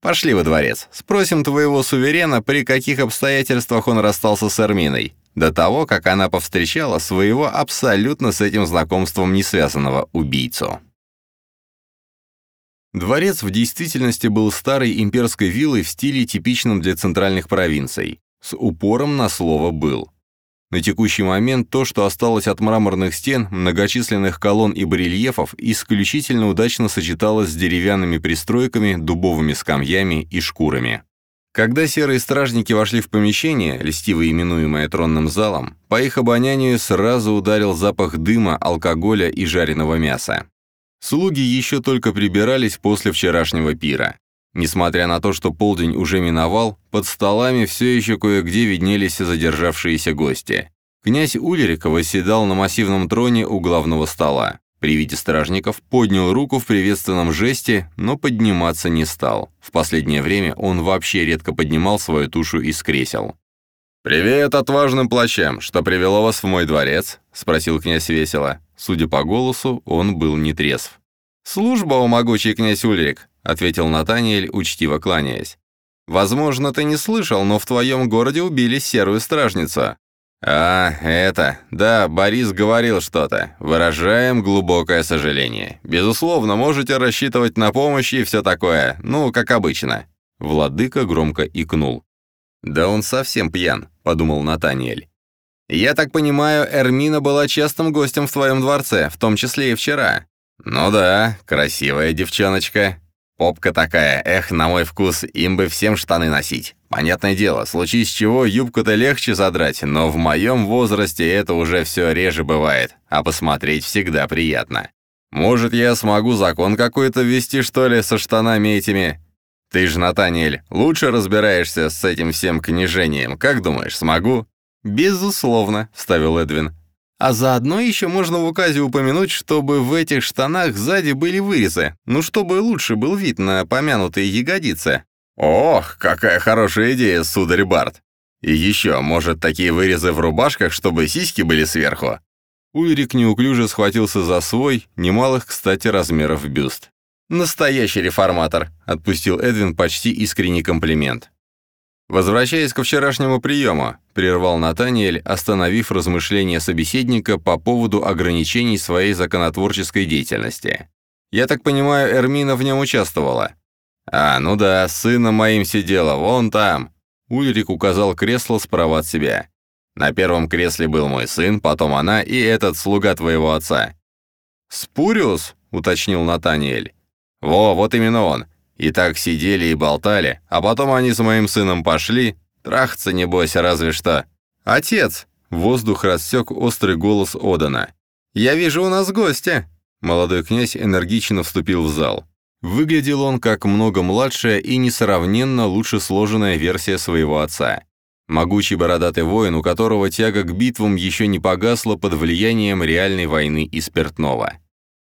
«Пошли во дворец, спросим твоего суверена, при каких обстоятельствах он расстался с Эрминой, до того, как она повстречала своего абсолютно с этим знакомством не связанного убийцу». Дворец в действительности был старой имперской виллой в стиле, типичном для центральных провинций, с упором на слово «был». На текущий момент то, что осталось от мраморных стен, многочисленных колонн и барельефов, исключительно удачно сочеталось с деревянными пристройками, дубовыми скамьями и шкурами. Когда серые стражники вошли в помещение, льстиво именуемое тронным залом, по их обонянию сразу ударил запах дыма, алкоголя и жареного мяса. Слуги еще только прибирались после вчерашнего пира. Несмотря на то, что полдень уже миновал, под столами все еще кое-где виднелись задержавшиеся гости. Князь Ульрик восседал на массивном троне у главного стола. При виде стражников поднял руку в приветственном жесте, но подниматься не стал. В последнее время он вообще редко поднимал свою тушу из кресел. «Привет отважным плащам! Что привело вас в мой дворец?» — спросил князь весело. Судя по голосу, он был нетрезв. «Служба, о могучий князь Ульрик!» — ответил Натаниэль, учтиво кланяясь. «Возможно, ты не слышал, но в твоем городе убили серую стражницу». «А, это... Да, Борис говорил что-то. Выражаем глубокое сожаление. Безусловно, можете рассчитывать на помощь и все такое. Ну, как обычно». Владыка громко икнул. «Да он совсем пьян», — подумал Натаниэль. «Я так понимаю, Эрмина была частым гостем в твоем дворце, в том числе и вчера». «Ну да, красивая девчоночка. Попка такая, эх, на мой вкус, им бы всем штаны носить. Понятное дело, случись чего, юбку-то легче задрать, но в моем возрасте это уже все реже бывает, а посмотреть всегда приятно. Может, я смогу закон какой-то ввести, что ли, со штанами этими? Ты же, Натаниэль, лучше разбираешься с этим всем княжением. Как думаешь, смогу?» «Безусловно», — вставил Эдвин. «А заодно еще можно в указе упомянуть, чтобы в этих штанах сзади были вырезы, ну чтобы лучше был вид на помянутые ягодицы». «Ох, какая хорошая идея, сударь Барт! И еще, может, такие вырезы в рубашках, чтобы сиськи были сверху?» Ульрик неуклюже схватился за свой, немалых, кстати, размеров бюст. «Настоящий реформатор», — отпустил Эдвин почти искренний комплимент. «Возвращаясь ко вчерашнему приему», — прервал Натаниэль, остановив размышления собеседника по поводу ограничений своей законотворческой деятельности. «Я так понимаю, Эрмина в нем участвовала?» «А, ну да, с моим сидела, вон там». Ульрик указал кресло справа от себя. «На первом кресле был мой сын, потом она и этот слуга твоего отца». «Спуриус?» — уточнил Натаниэль. Во, вот именно он. И так сидели и болтали, а потом они с моим сыном пошли. Трахаться, небось, разве что. Отец! Воздух рассек острый голос Одана. «Я вижу у нас гостя!» Молодой князь энергично вступил в зал. Выглядел он как много младшая и несравненно лучше сложенная версия своего отца. Могучий бородатый воин, у которого тяга к битвам еще не погасла под влиянием реальной войны и спиртного.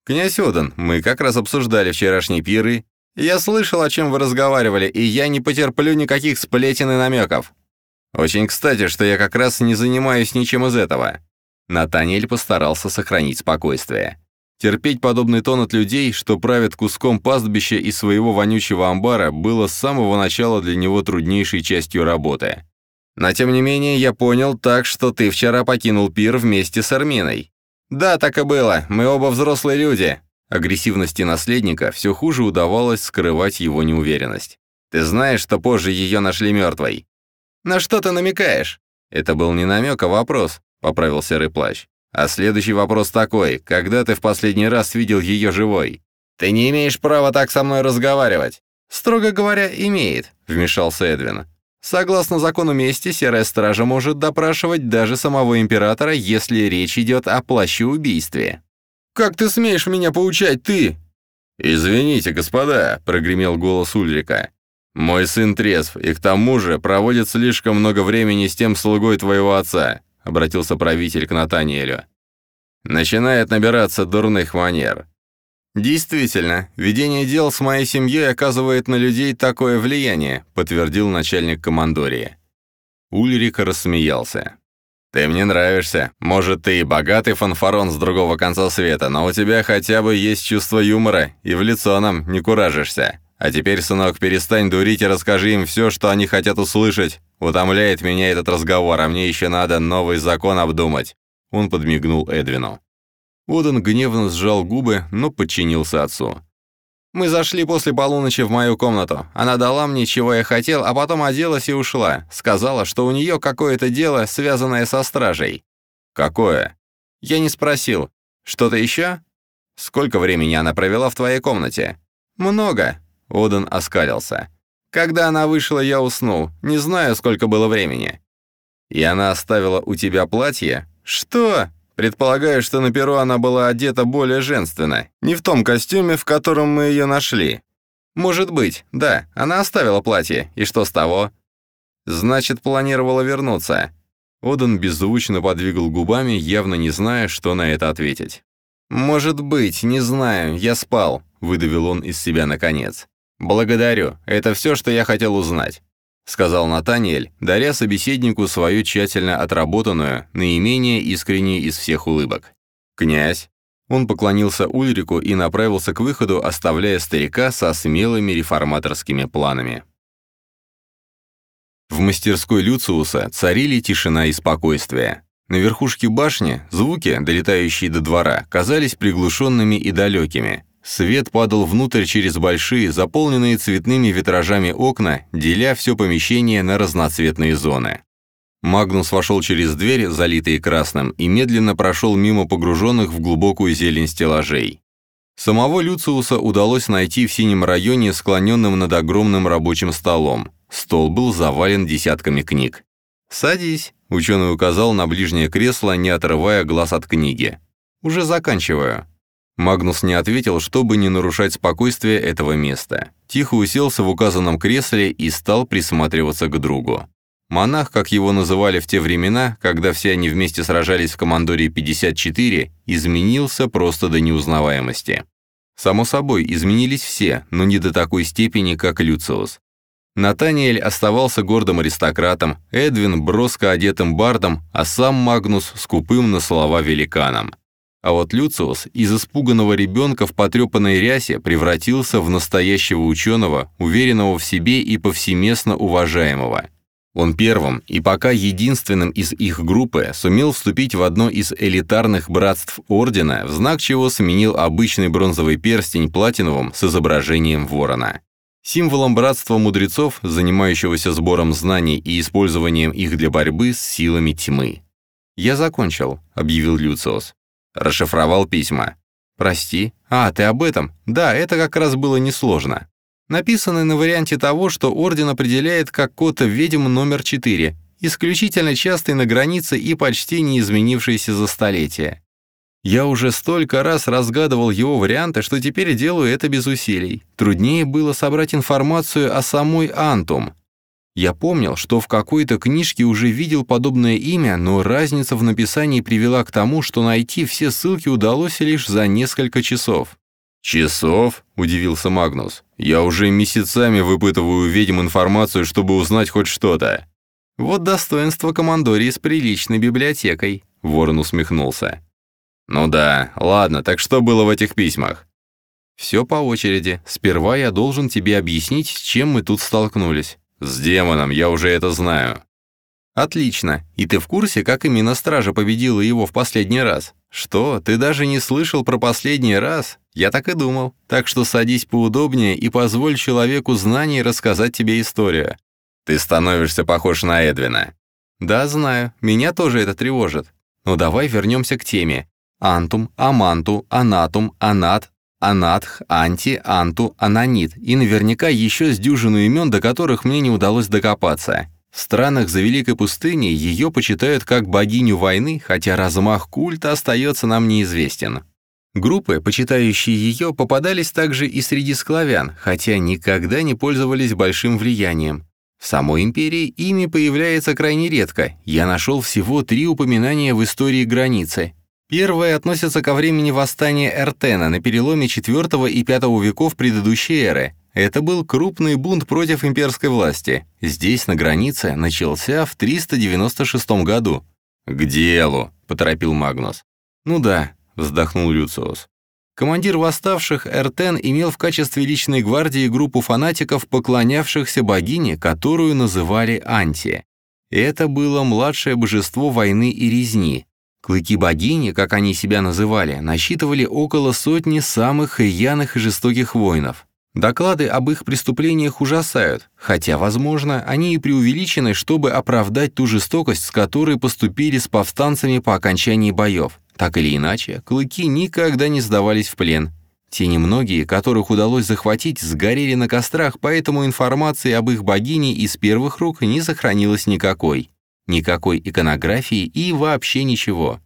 «Князь Одан, мы как раз обсуждали вчерашние пиры. Я слышал, о чем вы разговаривали, и я не потерплю никаких сплетен и намеков». Очень кстати, что я как раз не занимаюсь ничем из этого. Натаниэль постарался сохранить спокойствие. Терпеть подобный тон от людей, что правят куском пастбища из своего вонючего амбара, было с самого начала для него труднейшей частью работы. Но тем не менее, я понял так, что ты вчера покинул пир вместе с Арминой. Да, так и было, мы оба взрослые люди. Агрессивности наследника все хуже удавалось скрывать его неуверенность. Ты знаешь, что позже ее нашли мертвой. На что ты намекаешь? Это был не намек, а вопрос, поправил серый плащ. А следующий вопрос такой, когда ты в последний раз видел ее живой? Ты не имеешь права так со мной разговаривать. Строго говоря, имеет, вмешался Эдвин. Согласно закону мести, Серая Стража может допрашивать даже самого Императора, если речь идет о плаще-убийстве. «Как ты смеешь меня поучать, ты?» «Извините, господа», — прогремел голос Ульрика. «Мой сын трезв, и к тому же проводит слишком много времени с тем слугой твоего отца», — обратился правитель к Натаниэлю. «Начинает набираться дурных манер. «Действительно, ведение дел с моей семьей оказывает на людей такое влияние», подтвердил начальник командории. Ульрик рассмеялся. «Ты мне нравишься. Может, ты и богатый фанфарон с другого конца света, но у тебя хотя бы есть чувство юмора, и в лицо нам не куражишься. А теперь, сынок, перестань дурить и расскажи им все, что они хотят услышать. Утомляет меня этот разговор, а мне еще надо новый закон обдумать». Он подмигнул Эдвину. Оден гневно сжал губы, но подчинился отцу. «Мы зашли после полуночи в мою комнату. Она дала мне, чего я хотел, а потом оделась и ушла. Сказала, что у нее какое-то дело, связанное со стражей». «Какое?» «Я не спросил. Что-то еще?» «Сколько времени она провела в твоей комнате?» «Много», — Оден оскалился. «Когда она вышла, я уснул. Не знаю, сколько было времени». «И она оставила у тебя платье?» «Что?» Предполагаю, что на перу она была одета более женственно, не в том костюме, в котором мы ее нашли. Может быть, да, она оставила платье, и что с того? Значит, планировала вернуться. Одан беззвучно подвигал губами, явно не зная, что на это ответить. «Может быть, не знаю, я спал», — выдавил он из себя наконец. «Благодарю, это все, что я хотел узнать. — сказал Натаниэль, даря собеседнику свою тщательно отработанную, наименее искреннюю из всех улыбок. «Князь!» Он поклонился Ульрику и направился к выходу, оставляя старика со смелыми реформаторскими планами. В мастерской Люциуса царили тишина и спокойствие. На верхушке башни звуки, долетающие до двора, казались приглушенными и далекими, Свет падал внутрь через большие, заполненные цветными витражами окна, деля все помещение на разноцветные зоны. Магнус вошел через дверь, залитые красным, и медленно прошел мимо погруженных в глубокую зелень стеллажей. Самого Люциуса удалось найти в синем районе, склоненным над огромным рабочим столом. Стол был завален десятками книг. «Садись», — ученый указал на ближнее кресло, не отрывая глаз от книги. «Уже заканчиваю». Магнус не ответил, чтобы не нарушать спокойствие этого места. Тихо уселся в указанном кресле и стал присматриваться к другу. Монах, как его называли в те времена, когда все они вместе сражались в командоре 54, изменился просто до неузнаваемости. Само собой, изменились все, но не до такой степени, как Люциус. Натаниэль оставался гордым аристократом, Эдвин – броско одетым бардом, а сам Магнус – скупым на слова великаном. А вот Люциус из испуганного ребенка в потрепанной рясе превратился в настоящего ученого, уверенного в себе и повсеместно уважаемого. Он первым и пока единственным из их группы сумел вступить в одно из элитарных братств Ордена, в знак чего сменил обычный бронзовый перстень платиновым с изображением ворона. Символом братства мудрецов, занимающегося сбором знаний и использованием их для борьбы с силами тьмы. «Я закончил», — объявил Люциус. Расшифровал письма. «Прости. А, ты об этом? Да, это как раз было несложно. Написано на варианте того, что Орден определяет как код ведьм номер 4, исключительно частый на границе и почти не изменившийся за столетия. Я уже столько раз разгадывал его варианты, что теперь делаю это без усилий. Труднее было собрать информацию о самой Антум, я помнил, что в какой-то книжке уже видел подобное имя, но разница в написании привела к тому, что найти все ссылки удалось лишь за несколько часов. «Часов?» – удивился Магнус. «Я уже месяцами выпытываю ведьм информацию, чтобы узнать хоть что-то». Вот достоинство командории с приличной библиотекой, Ворон усмехнулся. Ну да, ладно, так что было в этих письмах? Все по очереди. Сперва я должен тебе объяснить, с чем мы тут столкнулись. С демоном, я уже это знаю. Отлично. И ты в курсе, как именно стража победила его в последний раз? Что, ты даже не слышал про последний раз? Я так и думал. Так что садись поудобнее и позволь человеку знаний рассказать тебе историю. Ты становишься похож на Эдвина. Да, знаю. Меня тоже это тревожит. Но давай вернемся к теме. Антум, аманту, анатум, анат, анатх, анти, анту, ананит. И наверняка еще с дюжину имен, до которых мне не удалось докопаться. В странах за Великой пустыней ее почитают как богиню войны, хотя размах культа остается нам неизвестен. Группы, почитающие ее, попадались также и среди склавян, хотя никогда не пользовались большим влиянием. В самой империи ими появляется крайне редко. Я нашел всего три упоминания в истории границы. Первое относится ко времени восстания Эртена на переломе IV и V веков предыдущей эры. Это был крупный бунт против имперской власти. Здесь, на границе, начался в 396 году. «К делу», — поторопил Магнус. «Ну да», — вздохнул Люциус. Командир восставших Эртен имел в качестве личной гвардии группу фанатиков, поклонявшихся богине, которую называли Анти. Это было младшее божество войны и резни. Клыки богини, как они себя называли, насчитывали около сотни самых рьяных и жестоких воинов. Доклады об их преступлениях ужасают, хотя, возможно, они и преувеличены, чтобы оправдать ту жестокость, с которой поступили с повстанцами по окончании боев. Так или иначе, клыки никогда не сдавались в плен. Те немногие, которых удалось захватить, сгорели на кострах, поэтому информации об их богине из первых рук не сохранилось никакой. Никакой иконографии и вообще ничего.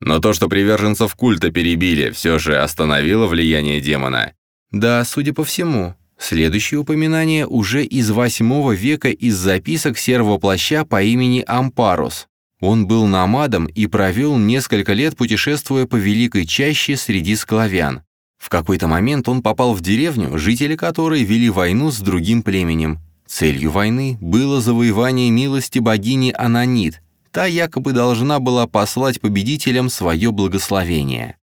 Но то, что приверженцев культа перебили, все же остановило влияние демона. Да, судя по всему. Следующее упоминание уже из восьмого века из записок серого плаща по имени Ампарус. Он был намадом и провел несколько лет, путешествуя по Великой Чаще среди склавян. В какой-то момент он попал в деревню, жители которой вели войну с другим племенем. Целью войны было завоевание милости богини Ананит. Та якобы должна была послать победителям свое благословение.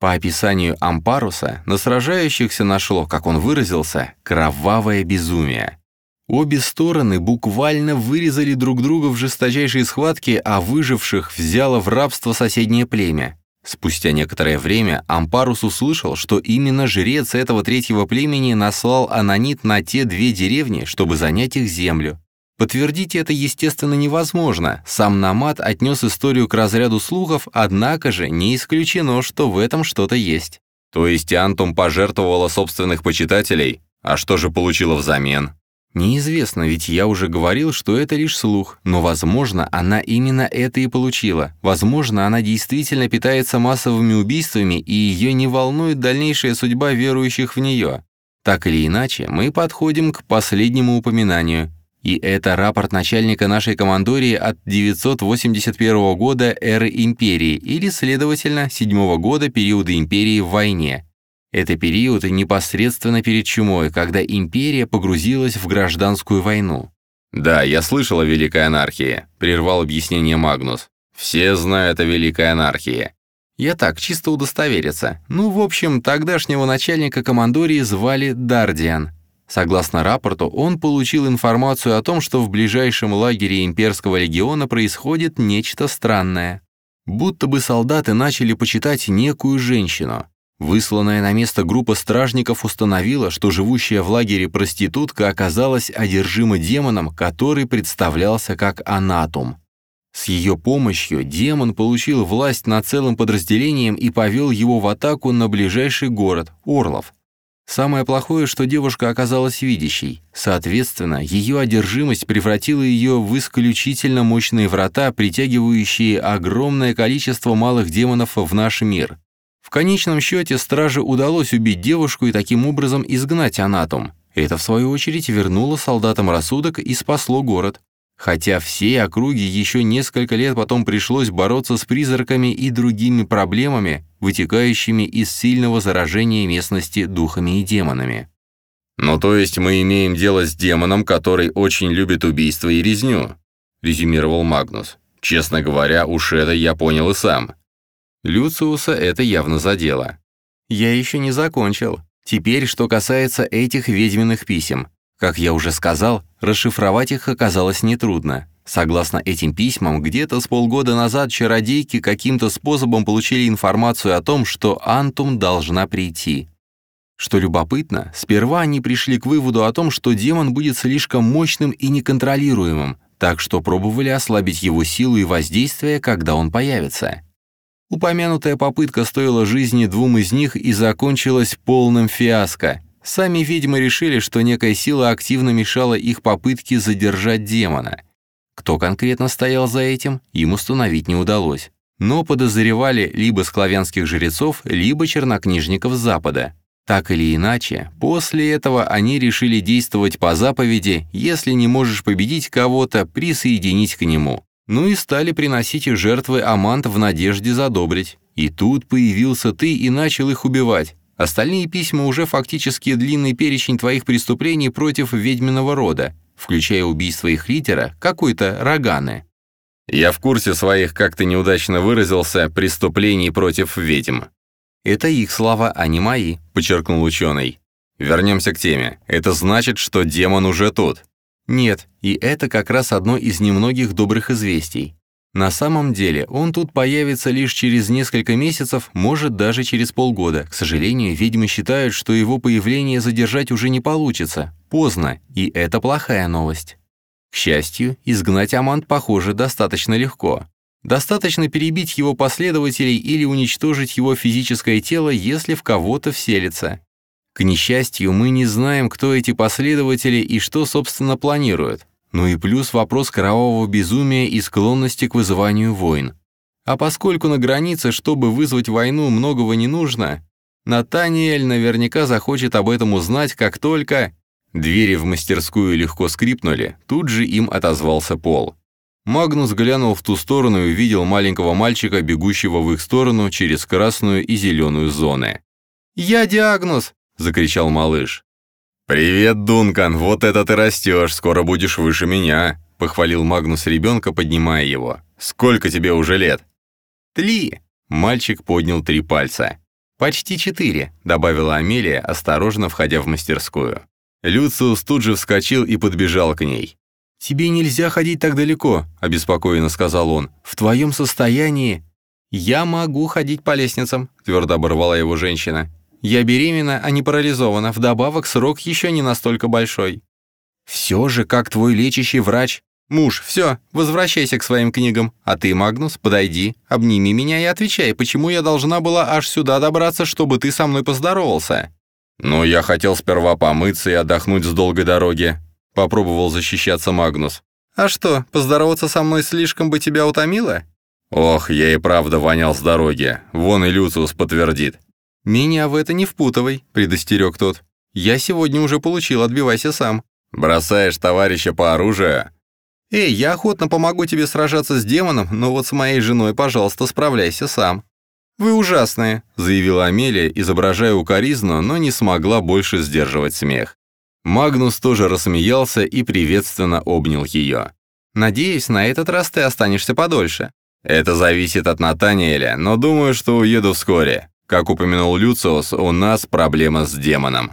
По описанию Ампаруса, на сражающихся нашло, как он выразился, кровавое безумие. Обе стороны буквально вырезали друг друга в жесточайшей схватке, а выживших взяло в рабство соседнее племя. Спустя некоторое время Ампарус услышал, что именно жрец этого третьего племени наслал анонит на те две деревни, чтобы занять их землю. Подтвердить это, естественно, невозможно. Сам Намат отнес историю к разряду слухов, однако же не исключено, что в этом что-то есть. То есть Антум пожертвовала собственных почитателей? А что же получила взамен? Неизвестно, ведь я уже говорил, что это лишь слух, но, возможно, она именно это и получила. Возможно, она действительно питается массовыми убийствами, и ее не волнует дальнейшая судьба верующих в нее. Так или иначе, мы подходим к последнему упоминанию. И это рапорт начальника нашей командории от 981 года эры империи, или, следовательно, 7 года периода империи в войне. Это период непосредственно перед чумой, когда империя погрузилась в гражданскую войну. «Да, я слышал о Великой Анархии», — прервал объяснение Магнус. «Все знают о Великой Анархии». Я так, чисто удостовериться. Ну, в общем, тогдашнего начальника командории звали Дардиан. Согласно рапорту, он получил информацию о том, что в ближайшем лагере имперского легиона происходит нечто странное. Будто бы солдаты начали почитать некую женщину. Высланная на место группа стражников установила, что живущая в лагере проститутка оказалась одержима демоном, который представлялся как анатум. С ее помощью демон получил власть над целым подразделением и повел его в атаку на ближайший город, Орлов. Самое плохое, что девушка оказалась видящей. Соответственно, ее одержимость превратила ее в исключительно мощные врата, притягивающие огромное количество малых демонов в наш мир. Конечном счете страже удалось убить девушку и таким образом изгнать анатом. Это, в свою очередь, вернуло солдатам рассудок и спасло город. Хотя всей округе еще несколько лет потом пришлось бороться с призраками и другими проблемами, вытекающими из сильного заражения местности духами и демонами. «Ну то есть мы имеем дело с демоном, который очень любит убийство и резню?» резюмировал Магнус. «Честно говоря, уж это я понял и сам». Люциуса это явно задело. «Я еще не закончил. Теперь, что касается этих ведьминых писем. Как я уже сказал, расшифровать их оказалось нетрудно. Согласно этим письмам, где-то с полгода назад чародейки каким-то способом получили информацию о том, что Антум должна прийти. Что любопытно, сперва они пришли к выводу о том, что демон будет слишком мощным и неконтролируемым, так что пробовали ослабить его силу и воздействие, когда он появится. Упомянутая попытка стоила жизни двум из них и закончилась полным фиаско. Сами ведьмы решили, что некая сила активно мешала их попытке задержать демона. Кто конкретно стоял за этим, им установить не удалось. Но подозревали либо склавянских жрецов, либо чернокнижников Запада. Так или иначе, после этого они решили действовать по заповеди «если не можешь победить кого-то, присоединить к нему». Ну и стали приносить их жертвы Амант в надежде задобрить. И тут появился ты и начал их убивать. Остальные письма уже фактически длинный перечень твоих преступлений против ведьминого рода, включая убийство их лидера, какой-то Роганы. Я в курсе своих, как ты неудачно выразился, преступлений против ведьм. Это их слова, а не мои, подчеркнул ученый. Вернемся к теме. Это значит, что демон уже тут. Нет, и это как раз одно из немногих добрых известий. На самом деле, он тут появится лишь через несколько месяцев, может даже через полгода. К сожалению, ведьмы считают, что его появление задержать уже не получится. Поздно, и это плохая новость. К счастью, изгнать Амант, похоже, достаточно легко. Достаточно перебить его последователей или уничтожить его физическое тело, если в кого-то вселится. К несчастью, мы не знаем, кто эти последователи и что, собственно, планируют. Ну и плюс вопрос кровавого безумия и склонности к вызыванию войн. А поскольку на границе, чтобы вызвать войну, многого не нужно, Натаниэль наверняка захочет об этом узнать, как только... Двери в мастерскую легко скрипнули, тут же им отозвался Пол. Магнус глянул в ту сторону и увидел маленького мальчика, бегущего в их сторону через красную и зеленую зоны. «Я Диагноз!» — закричал малыш. «Привет, Дункан, вот это ты растешь, скоро будешь выше меня», — похвалил Магнус ребенка, поднимая его. «Сколько тебе уже лет?» «Три!» — мальчик поднял три пальца. «Почти четыре», — добавила Амелия, осторожно входя в мастерскую. Люциус тут же вскочил и подбежал к ней. «Тебе нельзя ходить так далеко», — обеспокоенно сказал он. «В твоем состоянии...» «Я могу ходить по лестницам», — твердо оборвала его женщина. Я беременна, а не парализована, вдобавок срок еще не настолько большой. Все же, как твой лечащий врач. Муж, все, возвращайся к своим книгам. А ты, Магнус, подойди, обними меня и отвечай, почему я должна была аж сюда добраться, чтобы ты со мной поздоровался. Ну, я хотел сперва помыться и отдохнуть с долгой дороги. Попробовал защищаться Магнус. А что, поздороваться со мной слишком бы тебя утомило? Ох, я и правда вонял с дороги. Вон и Люциус подтвердит. «Меня в это не впутывай», — предостерег тот. «Я сегодня уже получил, отбивайся сам». «Бросаешь товарища по оружию?» «Эй, я охотно помогу тебе сражаться с демоном, но вот с моей женой, пожалуйста, справляйся сам». «Вы ужасные», — заявила Амелия, изображая укоризну, но не смогла больше сдерживать смех. Магнус тоже рассмеялся и приветственно обнял ее. «Надеюсь, на этот раз ты останешься подольше». «Это зависит от Натаниэля, но думаю, что уеду вскоре. Как упомянул Люциус, у нас проблема с демоном.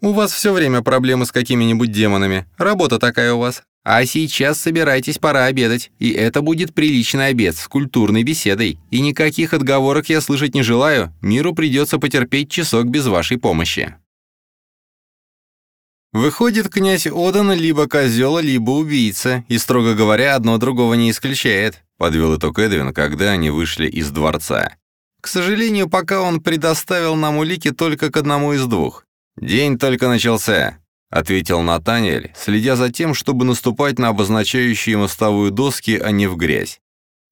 У вас все время проблемы с какими-нибудь демонами. Работа такая у вас. А сейчас собирайтесь, пора обедать. И это будет приличный обед с культурной беседой. И никаких отговорок я слышать не желаю. Миру придется потерпеть часок без вашей помощи. Выходит, князь Одан либо козел, либо убийца, и, строго говоря, одно другого не исключает, подвел итог Эдвин, когда они вышли из дворца. К сожалению, пока он предоставил нам улики только к одному из двух. День только начался, ответил Натаниэль, следя за тем, чтобы наступать на обозначающие мостовую доски, а не в грязь.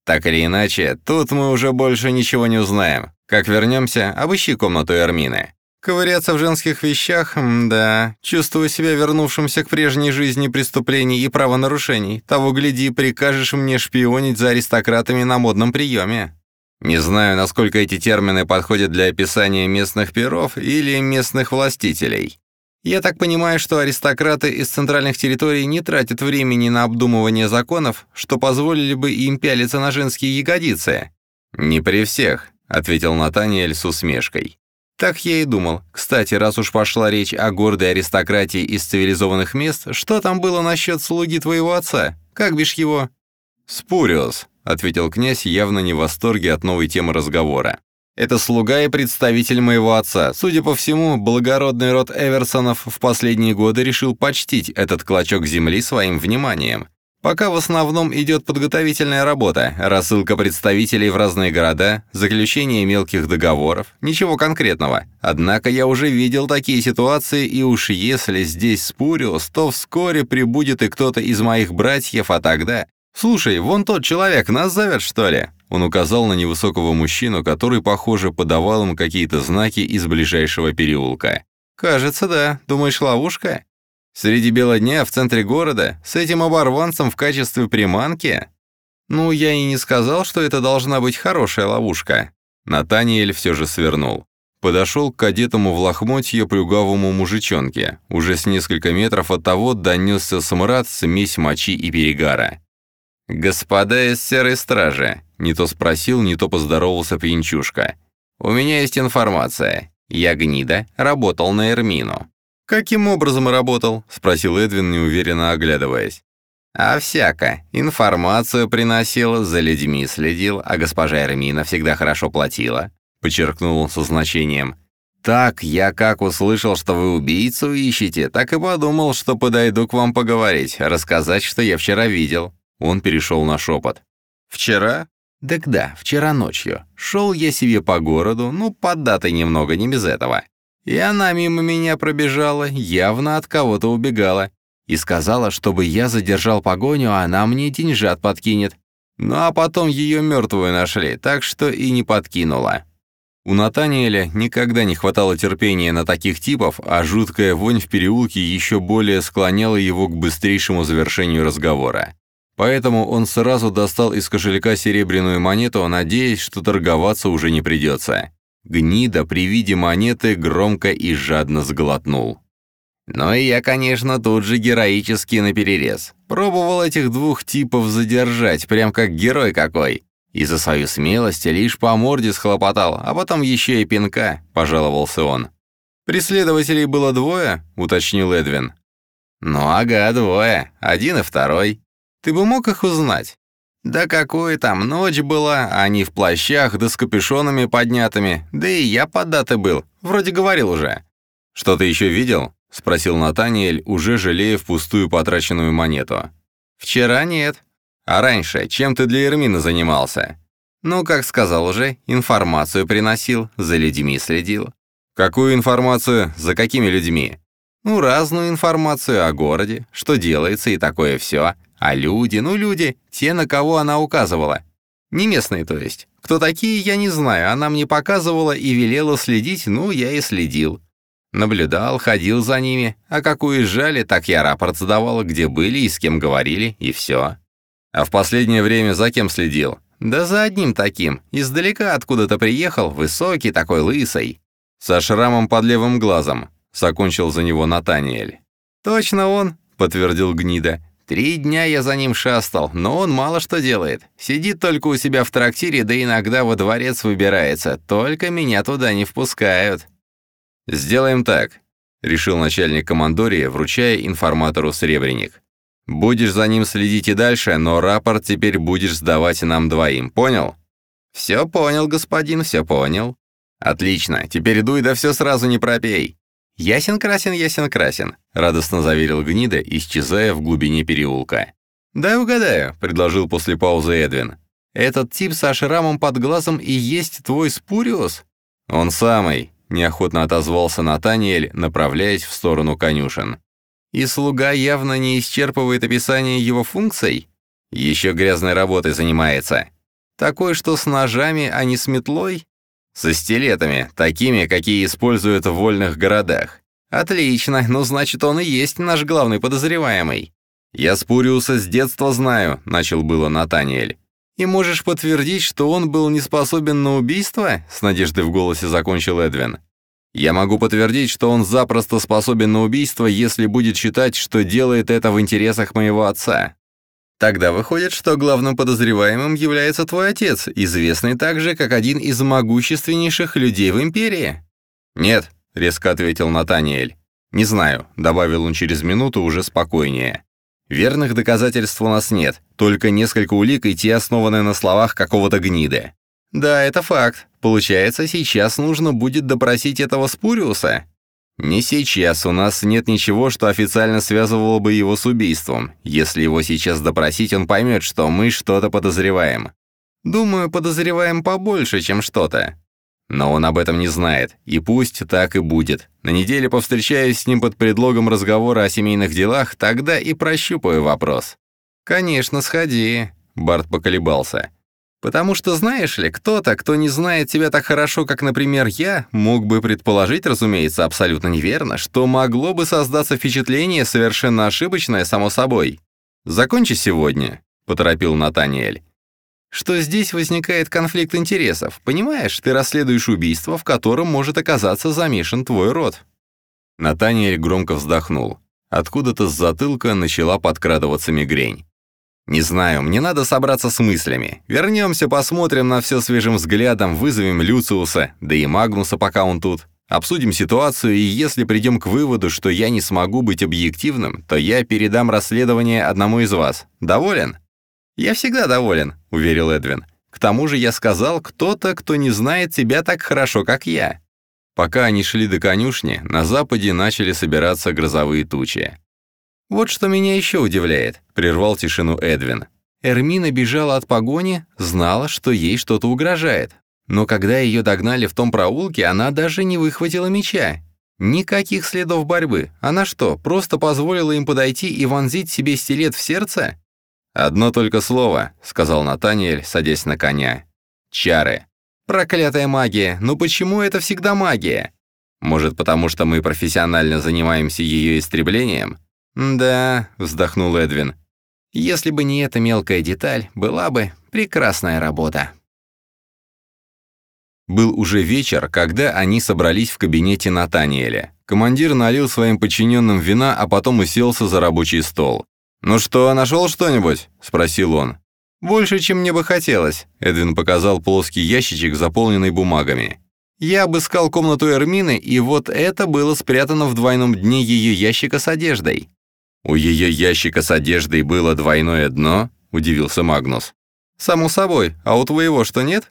Так или иначе, тут мы уже больше ничего не узнаем. Как вернемся, обыщи комнату Эрмины. Ковыряться в женских вещах, да, чувствую себя вернувшимся к прежней жизни преступлений и правонарушений. Того гляди, прикажешь мне шпионить за аристократами на модном приеме. Не знаю, насколько эти термины подходят для описания местных перов или местных властителей. Я так понимаю, что аристократы из центральных территорий не тратят времени на обдумывание законов, что позволили бы им пялиться на женские ягодицы. «Не при всех», — ответил Натаниэль с усмешкой. «Так я и думал. Кстати, раз уж пошла речь о гордой аристократии из цивилизованных мест, что там было насчет слуги твоего отца? Как бишь его?» «Спуриус», — ответил князь, явно не в восторге от новой темы разговора. Это слуга и представитель моего отца. Судя по всему, благородный род Эверсонов в последние годы решил почтить этот клочок земли своим вниманием. Пока в основном идет подготовительная работа, рассылка представителей в разные города, заключение мелких договоров, ничего конкретного. Однако я уже видел такие ситуации, и уж если здесь Спуриус, то вскоре прибудет и кто-то из моих братьев, а тогда... «Слушай, вон тот человек, нас зовет, что ли?» Он указал на невысокого мужчину, который, похоже, подавал им какие-то знаки из ближайшего переулка. «Кажется, да. Думаешь, ловушка? Среди бела дня в центре города? С этим оборванцем в качестве приманки?» «Ну, я и не сказал, что это должна быть хорошая ловушка». Натаниэль все же свернул. Подошел к кадетому в лохмотье плюгавому мужичонке. Уже с несколько метров от того донесся смрад, смесь мочи и перегара. «Господа из серой стражи», — не то спросил, не то поздоровался пьянчушка. «У меня есть информация. Я гнида, работал на Эрмину». «Каким образом работал?» — спросил Эдвин, неуверенно оглядываясь. «А всяко. Информацию приносил, за людьми следил, а госпожа Эрмина всегда хорошо платила», — подчеркнул он со значением. «Так, я как услышал, что вы убийцу ищете, так и подумал, что подойду к вам поговорить, рассказать, что я вчера видел. Он перешел на шепот. «Вчера?» «Так да, вчера ночью. Шел я себе по городу, ну, под датой немного, не без этого. И она мимо меня пробежала, явно от кого-то убегала. И сказала, чтобы я задержал погоню, а она мне деньжат подкинет. Ну а потом ее мертвую нашли, так что и не подкинула». У Натаниэля никогда не хватало терпения на таких типов, а жуткая вонь в переулке еще более склоняла его к быстрейшему завершению разговора. Поэтому он сразу достал из кошелька серебряную монету, надеясь, что торговаться уже не придется. Гнида при виде монеты громко и жадно сглотнул. Но и я, конечно, тут же героически наперерез. Пробовал этих двух типов задержать, прям как герой какой. И за свою смелость лишь по морде схлопотал, а потом еще и пинка, пожаловался он. «Преследователей было двое?» — уточнил Эдвин. «Ну ага, двое. Один и второй. Ты бы мог их узнать? Да какой там ночь была, они в плащах да с капюшонами поднятыми, да и я поддатый был, вроде говорил уже. Что ты еще видел? Спросил Натаниэль, уже жалея впустую потраченную монету. Вчера нет. А раньше, чем ты для Эрмина занимался? Ну, как сказал уже, информацию приносил, за людьми следил. Какую информацию, за какими людьми? Ну, разную информацию о городе, что делается и такое все. А люди, ну люди, те, на кого она указывала. Не местные, то есть. Кто такие, я не знаю, она мне показывала и велела следить, ну, я и следил. Наблюдал, ходил за ними, а как уезжали, так я рапорт задавал, где были и с кем говорили, и все. А в последнее время за кем следил? Да за одним таким, издалека откуда-то приехал, высокий такой, лысый. Со шрамом под левым глазом, закончил за него Натаниэль. «Точно он», — подтвердил Гнида. Три дня я за ним шастал, но он мало что делает. Сидит только у себя в трактире, да иногда во дворец выбирается. Только меня туда не впускают. «Сделаем так», — решил начальник командории, вручая информатору сребреник. «Будешь за ним следить и дальше, но рапорт теперь будешь сдавать нам двоим, понял?» «Все понял, господин, все понял». «Отлично, теперь дуй да все сразу не пропей». «Ясен-красен, ясен-красен», — радостно заверил гнида, исчезая в глубине переулка. «Дай угадаю», — предложил после паузы Эдвин. «Этот тип со шрамом под глазом и есть твой Спуриус?» «Он самый», — неохотно отозвался Натаниэль, направляясь в сторону конюшен. «И слуга явно не исчерпывает описание его функций? Еще грязной работой занимается. Такой, что с ножами, а не с метлой?» Со стилетами, такими, какие используют в вольных городах. Отлично, ну значит, он и есть наш главный подозреваемый. Я Спуриуса с детства знаю, начал было Натаниэль. И можешь подтвердить, что он был не способен на убийство? С надеждой в голосе закончил Эдвин. Я могу подтвердить, что он запросто способен на убийство, если будет считать, что делает это в интересах моего отца. Тогда выходит, что главным подозреваемым является твой отец, известный также как один из могущественнейших людей в империи. Нет, резко ответил Натаниэль. Не знаю, добавил он через минуту уже спокойнее. Верных доказательств у нас нет, только несколько улик и те основанные на словах какого-то гнида. Да, это факт. Получается, сейчас нужно будет допросить этого Спуриуса? Не сейчас, у нас нет ничего, что официально связывало бы его с убийством. Если его сейчас допросить, он поймет, что мы что-то подозреваем. Думаю, подозреваем побольше, чем что-то. Но он об этом не знает, и пусть так и будет. На неделе повстречаюсь с ним под предлогом разговора о семейных делах, тогда и прощупаю вопрос. «Конечно, сходи», — Барт поколебался. Потому что, знаешь ли, кто-то, кто не знает тебя так хорошо, как, например, я, мог бы предположить, разумеется, абсолютно неверно, что могло бы создаться впечатление совершенно ошибочное, само собой. «Закончи сегодня», — поторопил Натаниэль. «Что здесь возникает конфликт интересов, понимаешь? Ты расследуешь убийство, в котором может оказаться замешан твой род». Натаниэль громко вздохнул. Откуда-то с затылка начала подкрадываться мигрень. «Не знаю, мне надо собраться с мыслями. Вернемся, посмотрим на все свежим взглядом, вызовем Люциуса, да и Магнуса, пока он тут. Обсудим ситуацию, и если придем к выводу, что я не смогу быть объективным, то я передам расследование одному из вас. Доволен?» «Я всегда доволен», — уверил Эдвин. «К тому же я сказал, кто-то, кто не знает тебя так хорошо, как я». Пока они шли до конюшни, на западе начали собираться грозовые тучи. «Вот что меня еще удивляет», — прервал тишину Эдвин. Эрмина бежала от погони, знала, что ей что-то угрожает. Но когда ее догнали в том проулке, она даже не выхватила меча. Никаких следов борьбы. Она что, просто позволила им подойти и вонзить себе стилет в сердце? «Одно только слово», — сказал Натаниэль, садясь на коня. «Чары». «Проклятая магия! Ну почему это всегда магия?» «Может, потому что мы профессионально занимаемся ее истреблением?» «Да», — вздохнул Эдвин. «Если бы не эта мелкая деталь, была бы прекрасная работа». Был уже вечер, когда они собрались в кабинете Натаниэля. Командир налил своим подчиненным вина, а потом уселся за рабочий стол. «Ну что, нашел что-нибудь?» — спросил он. «Больше, чем мне бы хотелось», — Эдвин показал плоский ящичек, заполненный бумагами. «Я обыскал комнату Эрмины, и вот это было спрятано в двойном дне ее ящика с одеждой. «У ее ящика с одеждой было двойное дно?» — удивился Магнус. «Само собой, а у твоего что нет?»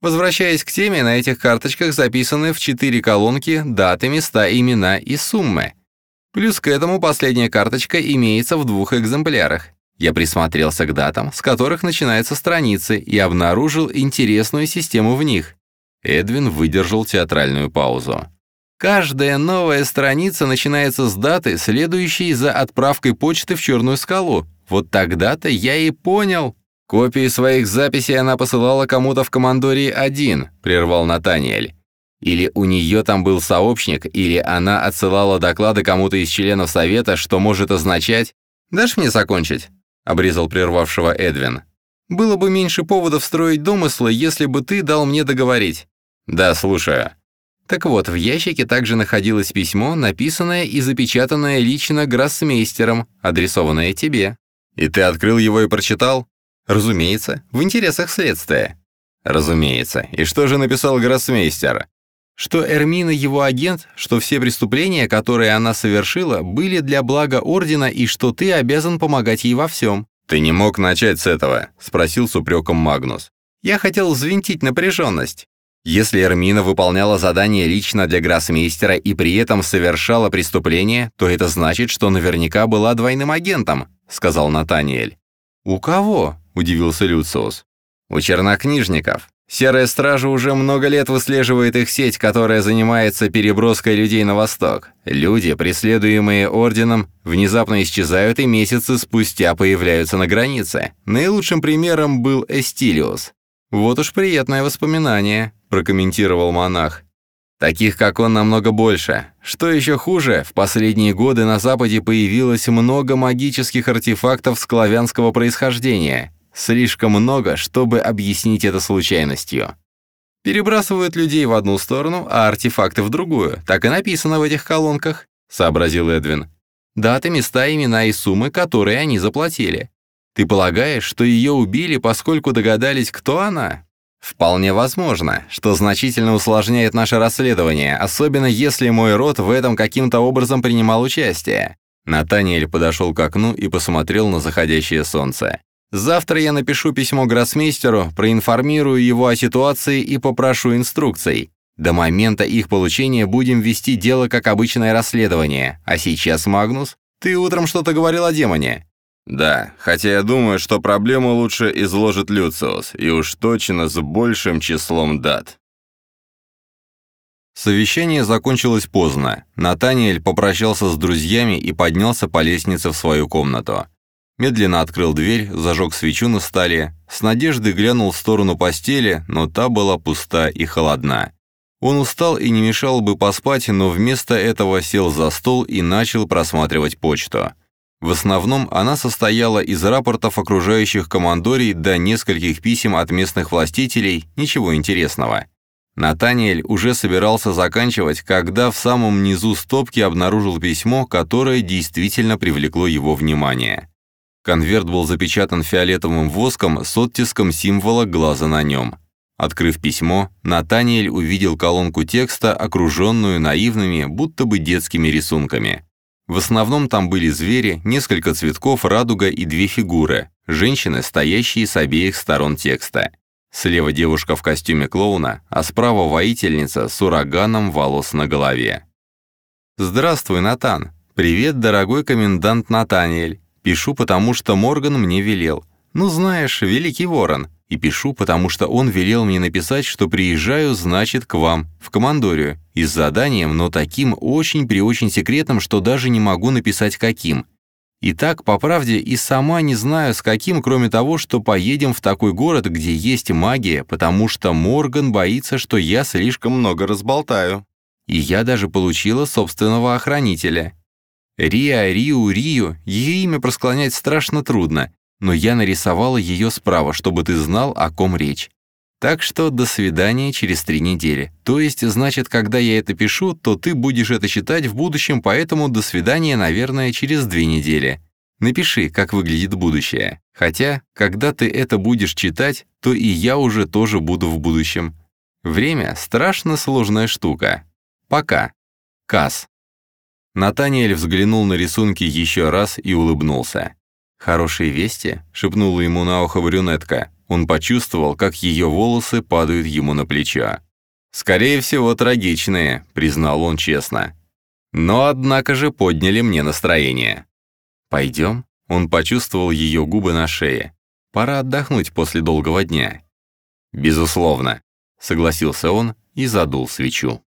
Возвращаясь к теме, на этих карточках записаны в четыре колонки даты, места, имена и суммы. Плюс к этому последняя карточка имеется в двух экземплярах. Я присмотрелся к датам, с которых начинаются страницы, и обнаружил интересную систему в них. Эдвин выдержал театральную паузу. Каждая новая страница начинается с даты, следующей за отправкой почты в Черную скалу. Вот тогда-то я и понял. Копии своих записей она посылала кому-то в командории один, прервал Натаниэль. Или у нее там был сообщник, или она отсылала доклады кому-то из членов совета, что может означать... «Дашь мне закончить?» — обрезал прервавшего Эдвин. «Было бы меньше поводов строить домыслы, если бы ты дал мне договорить». «Да, слушаю». Так вот, в ящике также находилось письмо, написанное и запечатанное лично гроссмейстером, адресованное тебе. И ты открыл его и прочитал? Разумеется, в интересах следствия. Разумеется. И что же написал гроссмейстер? Что Эрмина его агент, что все преступления, которые она совершила, были для блага Ордена и что ты обязан помогать ей во всем. «Ты не мог начать с этого?» — спросил с упреком Магнус. «Я хотел взвинтить напряженность. Если Эрмина выполняла задание лично для гроссмейстера и при этом совершала преступление, то это значит, что наверняка была двойным агентом», — сказал Натаниэль. «У кого?» — удивился Люциус. «У чернокнижников. Серая стража уже много лет выслеживает их сеть, которая занимается переброской людей на восток. Люди, преследуемые орденом, внезапно исчезают и месяцы спустя появляются на границе. Наилучшим примером был Эстилиус. Вот уж приятное воспоминание прокомментировал монах. Таких, как он, намного больше. Что еще хуже, в последние годы на Западе появилось много магических артефактов склавянского происхождения. Слишком много, чтобы объяснить это случайностью. Перебрасывают людей в одну сторону, а артефакты в другую. Так и написано в этих колонках», — сообразил Эдвин. «Даты, места, имена и суммы, которые они заплатили. Ты полагаешь, что ее убили, поскольку догадались, кто она? Вполне возможно, что значительно усложняет наше расследование, особенно если мой род в этом каким-то образом принимал участие. Натаниэль подошел к окну и посмотрел на заходящее солнце. «Завтра я напишу письмо гроссмейстеру, проинформирую его о ситуации и попрошу инструкций. До момента их получения будем вести дело как обычное расследование. А сейчас, Магнус, ты утром что-то говорил о демоне. Да, хотя я думаю, что проблему лучше изложит Люциус, и уж точно с большим числом дат. Совещание закончилось поздно. Натаниэль попрощался с друзьями и поднялся по лестнице в свою комнату. Медленно открыл дверь, зажег свечу на столе, с надеждой глянул в сторону постели, но та была пуста и холодна. Он устал и не мешал бы поспать, но вместо этого сел за стол и начал просматривать почту. В основном она состояла из рапортов окружающих командорий до нескольких писем от местных властителей, ничего интересного. Натаниэль уже собирался заканчивать, когда в самом низу стопки обнаружил письмо, которое действительно привлекло его внимание. Конверт был запечатан фиолетовым воском с оттиском символа глаза на нем. Открыв письмо, Натаниэль увидел колонку текста, окруженную наивными, будто бы детскими рисунками. В основном там были звери, несколько цветков, радуга и две фигуры, женщины, стоящие с обеих сторон текста. Слева девушка в костюме клоуна, а справа воительница с ураганом волос на голове. «Здравствуй, Натан. Привет, дорогой комендант Натаниэль. Пишу, потому что Морган мне велел. Ну, знаешь, великий ворон и пишу, потому что он велел мне написать, что приезжаю, значит, к вам, в командорию, и с заданием, но таким очень-преочень секретным, что даже не могу написать каким. И так, по правде, и сама не знаю, с каким, кроме того, что поедем в такой город, где есть магия, потому что Морган боится, что я слишком много разболтаю. И я даже получила собственного охранителя. Риа, Риу, Рию, ее имя просклонять страшно трудно, но я нарисовала ее справа, чтобы ты знал, о ком речь. Так что до свидания через три недели. То есть, значит, когда я это пишу, то ты будешь это читать в будущем, поэтому до свидания, наверное, через две недели. Напиши, как выглядит будущее. Хотя, когда ты это будешь читать, то и я уже тоже буду в будущем. Время — страшно сложная штука. Пока. Касс. Натаниэль взглянул на рисунки еще раз и улыбнулся. «Хорошие вести?» — шепнула ему на ухо брюнетка. Он почувствовал, как ее волосы падают ему на плечо. «Скорее всего, трагичные», — признал он честно. «Но, однако же, подняли мне настроение». «Пойдем?» — он почувствовал ее губы на шее. «Пора отдохнуть после долгого дня». «Безусловно», — согласился он и задул свечу.